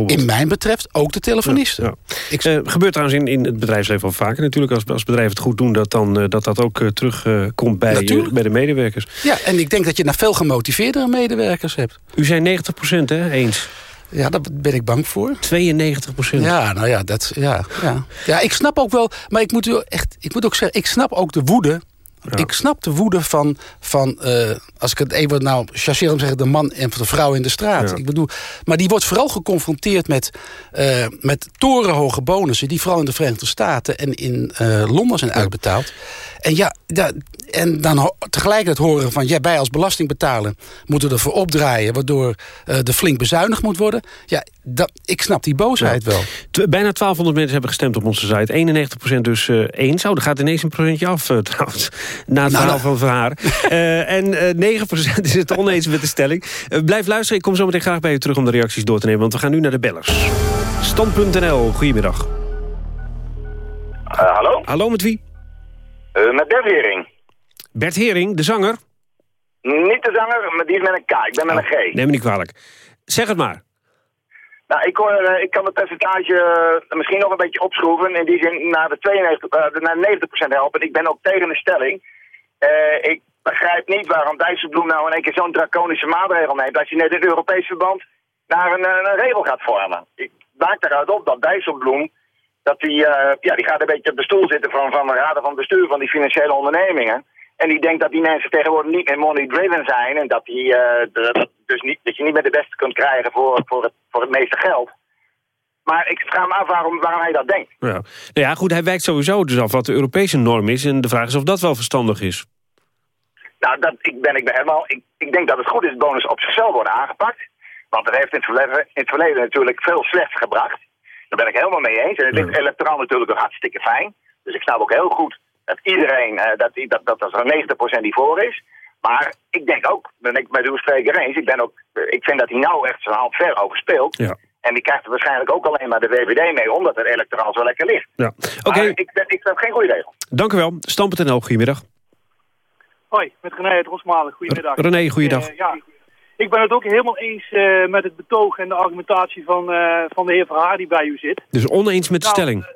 In mijn betreft ook de telefonisten. Ja, ja. Ik... Uh, gebeurt trouwens in, in het bedrijfsleven al vaker natuurlijk. Als, als bedrijven het goed doen, dat dan, uh, dat, dat ook uh, terugkomt bij, bij de medewerkers. Ja, en ik denk dat je naar veel gemotiveerdere medewerkers hebt. U zei 90 procent, hè, eens? Ja, daar ben ik bang voor. 92 procent? Ja, nou ja, dat, ja, ja. ja, ik snap ook wel... Maar ik moet, u echt, ik moet ook zeggen, ik snap ook de woede ja. Ik snap de woede van, van uh, als ik het even nou chargeer om zeggen... de man en de vrouw in de straat. Ja. Ik bedoel, maar die wordt vooral geconfronteerd met, uh, met torenhoge bonussen... die vooral in de Verenigde Staten en in uh, Londen zijn uitbetaald. En ja, da, en dan tegelijkertijd horen van... ja, wij als belastingbetaler moeten ervoor opdraaien... waardoor er flink bezuinigd moet worden. Ja, dat, ik snap die boosheid ja. wel. Bijna 1200 mensen hebben gestemd op onze site. 91% dus uh, eens. Zo, er gaat ineens een procentje af uh, [LAUGHS] trouwens. Na het verhaal nou, van haar. uh, [LAUGHS] en 9% is het oneens met de stelling. blijf luisteren. Ik kom zo meteen graag bij je terug om de reacties door te nemen. Want we gaan nu naar de bellers. Stand.nl, goedemiddag. hallo? Hallo, met wie? met Bert Hering. Bert Hering, de zanger? Niet de zanger, maar die is met een K. Ik ben met een G. Neem me niet kwalijk. Zeg het maar. Nou, ik, hoor, uh, ik kan het percentage uh, misschien nog een beetje opschroeven. In die zin naar de, 92, uh, naar de 90% helpen. Ik ben ook tegen de stelling. ik begrijp niet waarom Dijsselbloem nou in één keer zo'n draconische maatregel neemt. Als je net in Europees verband naar een, een, regel gaat vormen. Ik maak eruit op dat Dijsselbloem... Dat die, ja, die gaat een beetje op de stoel zitten van, van de raden van bestuur van die financiële ondernemingen. En die denkt dat die mensen tegenwoordig niet meer money-driven zijn. En dat, die, dat, dus niet, dat je niet meer de beste kunt krijgen voor, voor, het, voor het meeste geld. Maar ik vraag me af waarom, waarom hij dat denkt. Ja. Nou ja, goed, hij wijkt sowieso dus af wat de Europese norm is. En de vraag is of dat wel verstandig is. Nou, dat, ik, ben, ik ben helemaal... Ik, ik denk dat het goed is dat bonus op zichzelf worden aangepakt. Want dat heeft in het verleden, in het verleden natuurlijk veel slechts gebracht. Daar ben ik helemaal mee eens. En het is electoraal natuurlijk ook hartstikke fijn. Dus ik snap ook heel goed dat iedereen, uh, dat, dat, dat, dat er 90% die voor is. Maar ik denk ook, ben ik met uw spreker eens, ik, ben ook, ik vind dat hij nou echt zijn hand ver over speelt. Ja. En die krijgt er waarschijnlijk ook alleen maar de VVD mee, omdat het electoraal zo lekker ligt. Ja. Oké. Ik, ik vind het geen goede regel. Dank u wel. Stam.nl, goedemiddag. Hoi, met René uit Rosmalen. Goedemiddag. René, goeiedag. Uh, ja, ik ben het ook helemaal eens uh, met het betoog en de argumentatie van, uh, van de heer Verhaar die bij u zit. Dus oneens met de nou, stelling?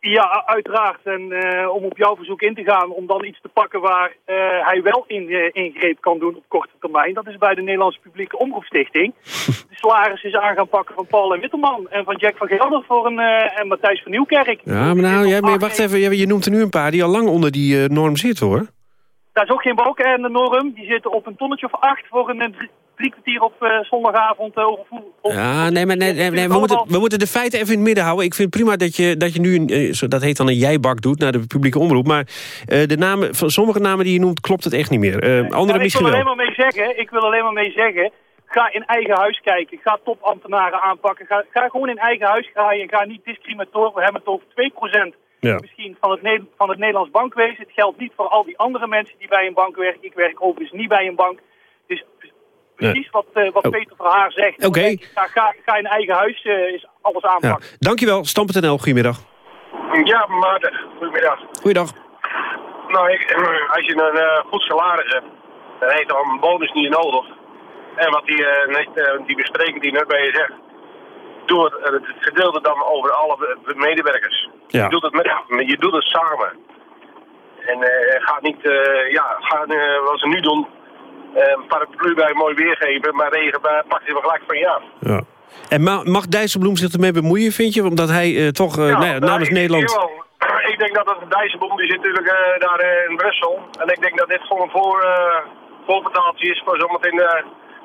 Ja, uiteraard. En uh, om op jouw verzoek in te gaan, om dan iets te pakken waar hij wel in, ingreep kan doen op korte termijn. Dat is bij de Nederlandse Publieke Omroepstichting. [LAUGHS] de salaris is aan gaan pakken van Paul en Wittelman en van Jack van Gelder voor een, en Matthijs van Nieuwkerk. Ja, maar nou, jij, maar wacht even, je noemt er nu een paar die al lang onder die norm zitten hoor. Daar is ook geen balken en de norm. Die zitten op een tonnetje of acht voor een drie kwartier op uh, zondagavond uh, over Ja, nee, maar nee, nee, nee we, moeten, we moeten de feiten even in het midden houden. Ik vind prima dat je, dat je nu, uh, dat heet dan een jijbak doet naar de publieke omroep. Maar de namen, van sommige namen die je noemt, klopt het echt niet meer. andere ja, misschien ik wil wel. Alleen maar mee zeggen, ik wil alleen maar mee zeggen, ga in eigen huis kijken. Ga topambtenaren aanpakken. Ga, ga gewoon in eigen huis graaien. Ga niet discriminatorisch. We hebben het over 2% ja. misschien van het, van het Nederlands bankwezen. Het geldt niet voor al die andere mensen die bij een bank werken. Ik werk overigens niet bij een bank. Precies wat, uh, wat oh. Peter Verhaar zegt. Oké. Okay. Ga, ga, ga, in eigen huis uh, is alles aanpakken. Ja. Dankjewel, Stam.nl, goedemiddag. Ja, Maarten, goedemiddag. Goeiedag. Nou, ik, [CLEARS THROAT] als je een uh, goed salaris hebt, dan heeft dan een bonus niet nodig. En wat die, die bespreking die net bij je zegt, doe het, het gedeelte dan over alle medewerkers. Ja. Je, doet het met, [CLEARS THROAT] je doet het samen. En uh, ga niet, ja, ga, wat ze nu doen, een paraplu bij mooi weer geven, maar regen pakt hij wel gelijk van je af. Ja. En ma mag Dijsselbloem zich ermee bemoeien, vind je? Omdat hij toch ja, nou ja, namens ik, Nederland... Ik, ik denk dat het Dijsselbloem, die zit natuurlijk daar in Brussel. En ik denk dat dit gewoon een voor, voorbetaaltje is voor zometeen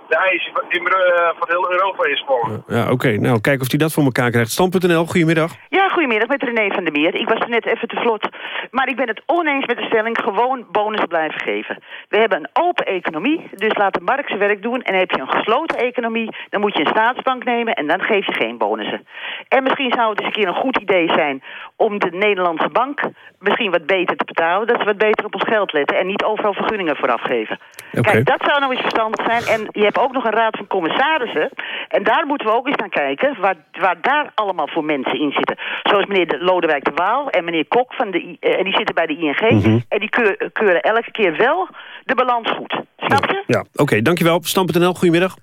de ijs in, uh, van heel Europa is gewoon. Ja, oké. Okay. Nou, kijken of hij dat voor elkaar krijgt. Stam.nl, goedemiddag. Ja, goedemiddag met René van der Meer. Ik was er net even te vlot. Maar ik ben het oneens met de stelling gewoon bonus blijven geven. We hebben een open economie, dus laat de markt zijn werk doen. En heb je een gesloten economie, dan moet je een staatsbank nemen... en dan geef je geen bonussen. En misschien zou het eens een keer een goed idee zijn... om de Nederlandse bank misschien wat beter te betalen... dat ze wat beter op ons geld letten... en niet overal vergunningen vooraf geven. Okay. Kijk, dat zou nou eens verstandig zijn. En je hebt ook nog een raad van commissarissen. En daar moeten we ook eens naar kijken... waar, waar daar allemaal voor mensen in zitten. Zoals meneer de Lodewijk de Waal en meneer Kok... Van de, uh, die zitten bij de ING. Mhm. Mm -hmm. En die keur, keuren elke keer wel de balans goed. Snap je? Ja, oké. Okay, dankjewel. Stam.nl, goedemiddag.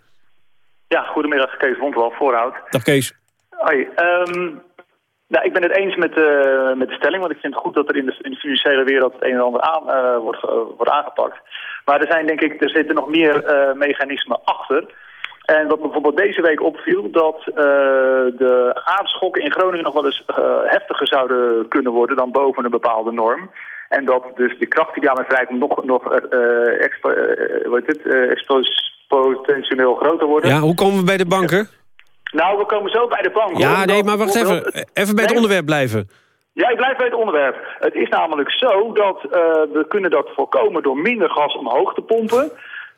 Ja, goedemiddag. Kees Rondwal, voorhoud. Dag Kees. Hoi. Um, nou, ik ben het eens met, uh, met de stelling, want ik vind het goed dat er in de, in de financiële wereld het een en ander aan, uh, wordt, uh, wordt aangepakt. Maar er zijn denk ik, er zitten nog meer mechanismen achter. En wat me bijvoorbeeld deze week opviel, dat de aardschokken in Groningen nog wel eens heftiger zouden kunnen worden dan boven een bepaalde norm. En dat dus de kracht die daarmee vrijkomt nog, nog extra, wat het, exponentieel groter worden. Ja, hoe komen we bij de banken? Nou, we komen zo bij de bank. Ja, hoor. nee, maar wacht even. Even bij het onderwerp blijven. Ja, ik blijf bij het onderwerp. Het is namelijk zo dat uh, we kunnen dat voorkomen door minder gas omhoog te pompen.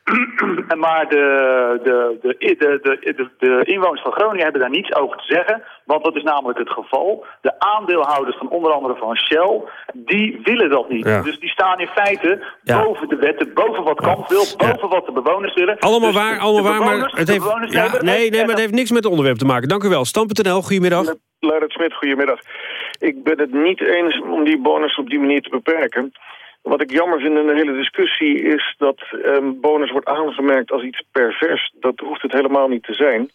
[CLEARS THROAT] maar de, de, de, de, de, de inwoners van Groningen hebben daar niets over te zeggen. Want dat is namelijk het geval. De aandeelhouders van onder andere van Shell, die willen dat niet. Ja. Dus die staan in feite Ja. boven de wetten, boven wat Kamp wil, boven wat de bewoners willen. Allemaal Dus waar, allemaal waar, maar het heeft... nee, nee, maar het heeft niks met het onderwerp te maken. Dank u wel. Stam.nl, goedemiddag. Laurent Smit, goedemiddag. Ik ben het niet eens om die bonus op die manier te beperken. Wat ik jammer vind in de hele discussie is dat ehm, bonus wordt aangemerkt als iets pervers. Dat hoeft het helemaal niet te zijn.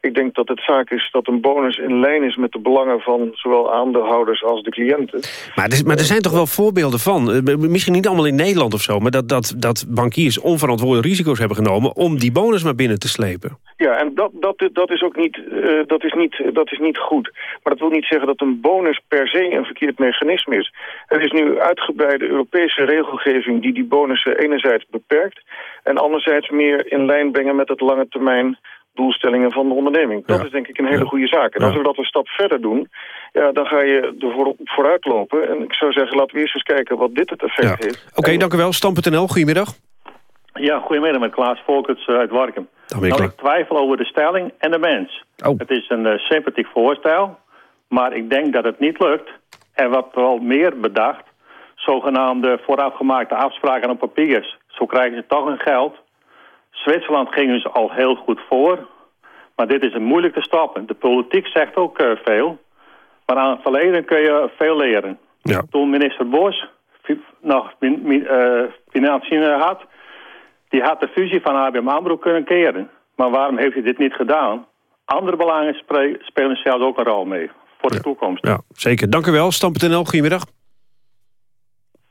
Ik denk dat het zaak is dat een bonus in lijn is met de belangen van zowel aandeelhouders als de cliënten. Maar er, maar er zijn toch wel voorbeelden van, eh, misschien niet allemaal in Nederland of zo... maar dat, dat, dat bankiers onverantwoorde risico's hebben genomen... om die bonus maar binnen te slepen. Ja, en dat, dat, dat, is ook niet, eh, dat, is niet, dat is niet goed. Maar dat wil niet zeggen dat een bonus per se een verkeerd mechanisme is. Er is nu uitgebreide Europese regelgeving die die bonussen enerzijds beperkt... en anderzijds meer in lijn brengen met het lange termijn doelstellingen van de onderneming. Dat is denk ik een hele goede zaak. En als we dat een stap verder doen, ja, dan ga je er voor, vooruit lopen. En ik zou zeggen, laten we eerst eens kijken wat dit het effect heeft. Oké, dank u wel. Stam.nl, goedemiddag. Ja, goedemiddag met Klaas Volkerts uit Warkum. Nou, ik twijfel over de stelling en de mens. Oh. Het is een uh, sympathiek voorstel, maar ik denk dat het niet lukt. En wat wel meer bedacht, zogenaamde voorafgemaakte afspraken op papiers. Zo krijgen ze toch hun geld. Zwitserland ging dus al heel goed voor. Maar dit is een moeilijk te stappen. De politiek zegt ook uh, veel. Maar aan het verleden kun je veel leren. Ja. Toen minister Bos nog uh, financiën had... die had de fusie van ABM AMRO kunnen keren. Maar waarom heeft hij dit niet gedaan? Andere belangen spelen zelfs ook een rol mee. Voor de toekomst. Ja, zeker. Dank u wel. Stam.nl, goedemiddag.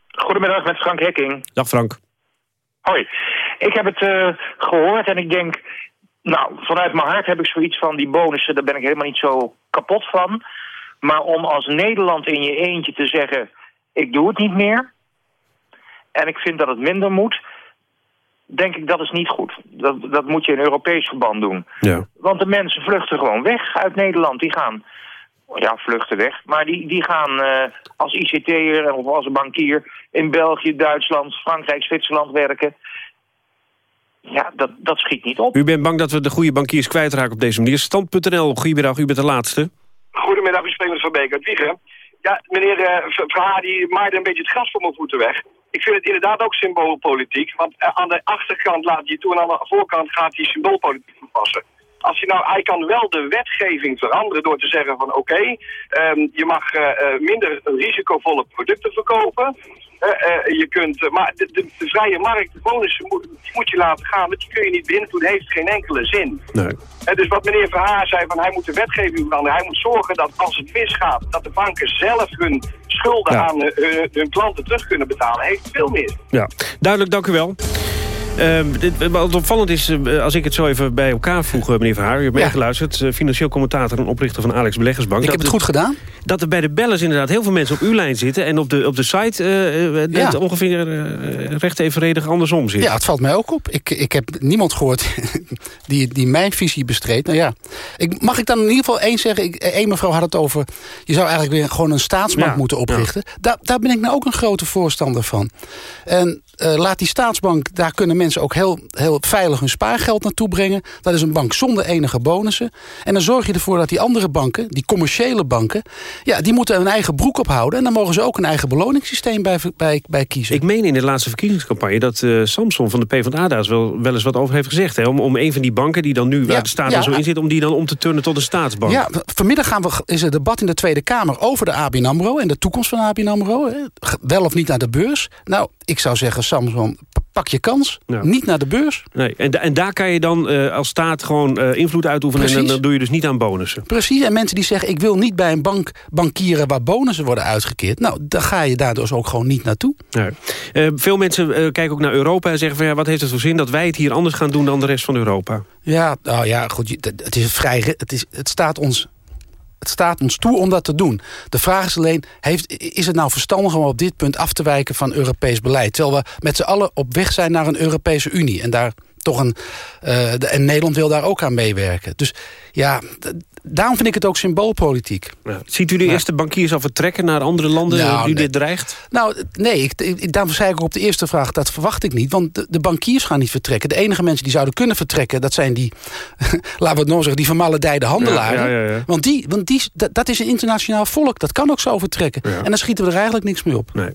Goedemiddag, met Frank Hekking. Dag Frank. Hoi. Ik heb het uh, gehoord en ik denk... Nou, vanuit mijn hart heb ik zoiets van die bonussen... daar ben ik helemaal niet zo kapot van. Maar om als Nederland in je eentje te zeggen... ik doe het niet meer... en ik vind dat het minder moet... denk ik dat is niet goed. Dat, dat moet je in Europees verband doen. Ja. Want de mensen vluchten gewoon weg uit Nederland. Die gaan ja, vluchten weg. Maar die, die gaan uh, als ICT'er of als bankier in België, Duitsland, Frankrijk, Zwitserland werken. Ja, dat, dat schiet niet op. U bent bang dat we de goede bankiers kwijtraken op deze manier. Stand.nl, goedemiddag, u bent de laatste. Goedemiddag, u spreekt met Van Beek uit Wiegen. Ja, meneer uh, Verhaar, die maaide een beetje het gras voor mijn voeten weg. Ik vind het inderdaad ook symboolpolitiek. Want uh, aan de achterkant laat hij toe en aan de voorkant gaat hij symboolpolitiek toepassen als je nou, hij kan wel de wetgeving veranderen door te zeggen van oké, okay, um, je mag uh, minder risicovolle producten verkopen. Uh, je kunt, maar de, de, de, vrije markt, de bonussen, moet, die moet je laten gaan, want die kun je niet beïnvloeden, heeft geen enkele zin. Nee. dus wat meneer Verhaar zei, van hij moet de wetgeving veranderen. Hij moet zorgen dat als het misgaat, dat de banken zelf hun schulden ja. aan hun, hun klanten terug kunnen betalen. Heeft veel mis. Ja, duidelijk, dank u wel. Uh, wat opvallend is, uh, als ik het zo even bij elkaar voeg, meneer Verhaar... u hebt ja. meegeluisterd, uh, financieel commentator en oprichter van Alex Beleggersbank. Ik heb het goed gedaan. Dat er bij de bellers inderdaad heel veel mensen op uw lijn zitten... en op de, op de site ja. ongeveer recht evenredig andersom zit. Ja, het valt mij ook op. Ik, ik heb niemand gehoord [LAUGHS] die, die mijn visie bestreed. Nou ja, ik, mag ik dan in ieder geval één zeggen? Ik, één mevrouw had het over... je zou eigenlijk weer gewoon een staatsbank ja. moeten oprichten. Daar, daar ben ik nou ook een grote voorstander van. En laat die staatsbank, daar kunnen mensen ook heel, heel veilig hun spaargeld naartoe brengen. Dat is een bank zonder enige bonussen. En dan zorg je ervoor dat die andere banken, die commerciële banken... ja, die moeten een eigen broek ophouden. En dan mogen ze ook een eigen beloningssysteem bij, bij, bij kiezen. Ik meen in de laatste verkiezingscampagne dat uh, Samson van de PvdA daar wel, wel eens wat over heeft gezegd. Hè? Om, om een van die banken die dan nu, waar ja, de staat ja, er zo in zit... om die dan om te turnen tot een staatsbank. Ja, vanmiddag gaan we, is er debat in de Tweede Kamer over de ABN AMRO... en de toekomst van ABN AMRO. Hè? Wel of niet naar de beurs. Nou, ik zou zeggen, Samson, pak je kans. Ja. Niet naar de beurs. Nee, en, en daar kan je dan uh, als staat gewoon uh, invloed uitoefenen... Precies. en dan doe je dus niet aan bonussen. Precies, en mensen die zeggen... ik wil niet bij een bank bankieren waar bonussen worden uitgekeerd... nou, dan ga je daar dus ook gewoon niet naartoe. Ja. Uh, veel mensen kijken ook naar Europa en zeggen van... ja, wat heeft het voor zin dat wij het hier anders gaan doen dan de rest van Europa? Ja, nou ja, goed, het, is vrij, het, is, het staat ons het staat ons toe om dat te doen. De vraag is alleen, heeft, is het nou verstandig om op dit punt af te wijken van Europees beleid? Terwijl we met z'n allen op weg zijn naar een Europese Unie. En daar toch een. Uh, de, en Nederland wil daar ook aan meewerken. Dus ja, daarom vind ik het ook symboolpolitiek. Ja. Ziet u de eerste bankiers al vertrekken naar andere landen nou, nu nee. dit dreigt? Nou, nee, ik, ik, daarom zei ik ook op de eerste vraag... dat verwacht ik niet, want de, de, bankiers gaan niet vertrekken. De enige mensen die zouden kunnen vertrekken... dat zijn die, [LAUGHS] laten we het nog zeggen, die vermaledijde handelaren. Ja, ja, want, die, want die, dat, dat, is een internationaal volk, dat kan ook zo vertrekken. En dan schieten we er eigenlijk niks meer op. Nee.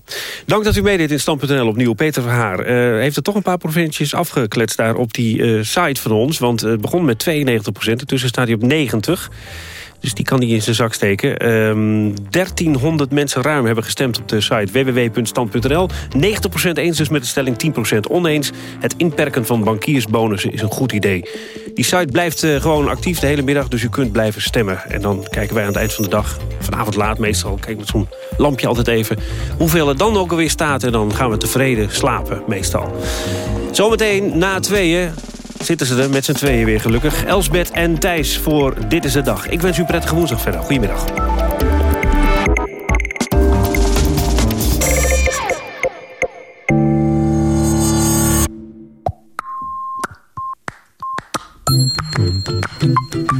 Dank dat u meedeed in Stand.nl opnieuw. Peter Verhaar uh, heeft er toch een paar provincies afgekletst... daar op die uh, site van ons, want het begon met 92 procent. Intussen staat hij op 90 dus die kan hij in zijn zak steken. Um, 1300 mensen ruim hebben gestemd op de site www.stand.nl. 90% eens dus met de stelling, 10% oneens. Het inperken van bankiersbonussen is een goed idee. Die site blijft uh, gewoon actief de hele middag, dus u kunt blijven stemmen. En dan kijken wij aan het eind van de dag, vanavond laat meestal... kijk met zo'n lampje altijd even, hoeveel er dan ook alweer staat... en dan gaan we tevreden slapen, meestal. Zometeen na tweeën zitten ze er met z'n tweeën weer gelukkig. Elsbeth en Thijs voor Dit is de Dag. Ik wens u een prettige woensdag verder. Goedemiddag.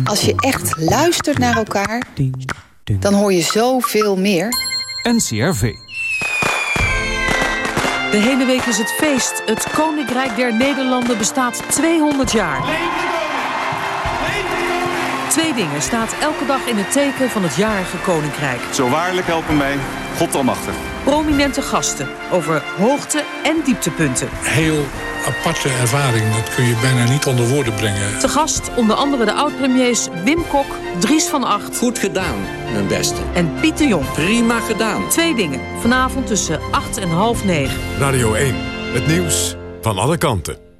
Als je echt luistert naar elkaar, dan hoor je zoveel meer. NCRV. De hele week is het feest. Het Koninkrijk der Nederlanden bestaat 200 jaar. Twee dingen staat elke dag in het teken van het jarige Koninkrijk. Zo waarlijk helpen mij, God almachtig. Prominente gasten over hoogte- en dieptepunten. Heel aparte ervaring, dat kun je bijna niet onder woorden brengen. Te gast onder andere de oud-premiers Wim Kok, Dries van Acht... Goed gedaan, mijn beste. En Pieter Jong. Prima gedaan. Twee dingen, vanavond tussen 8 en half negen. Radio 1, het nieuws van alle kanten.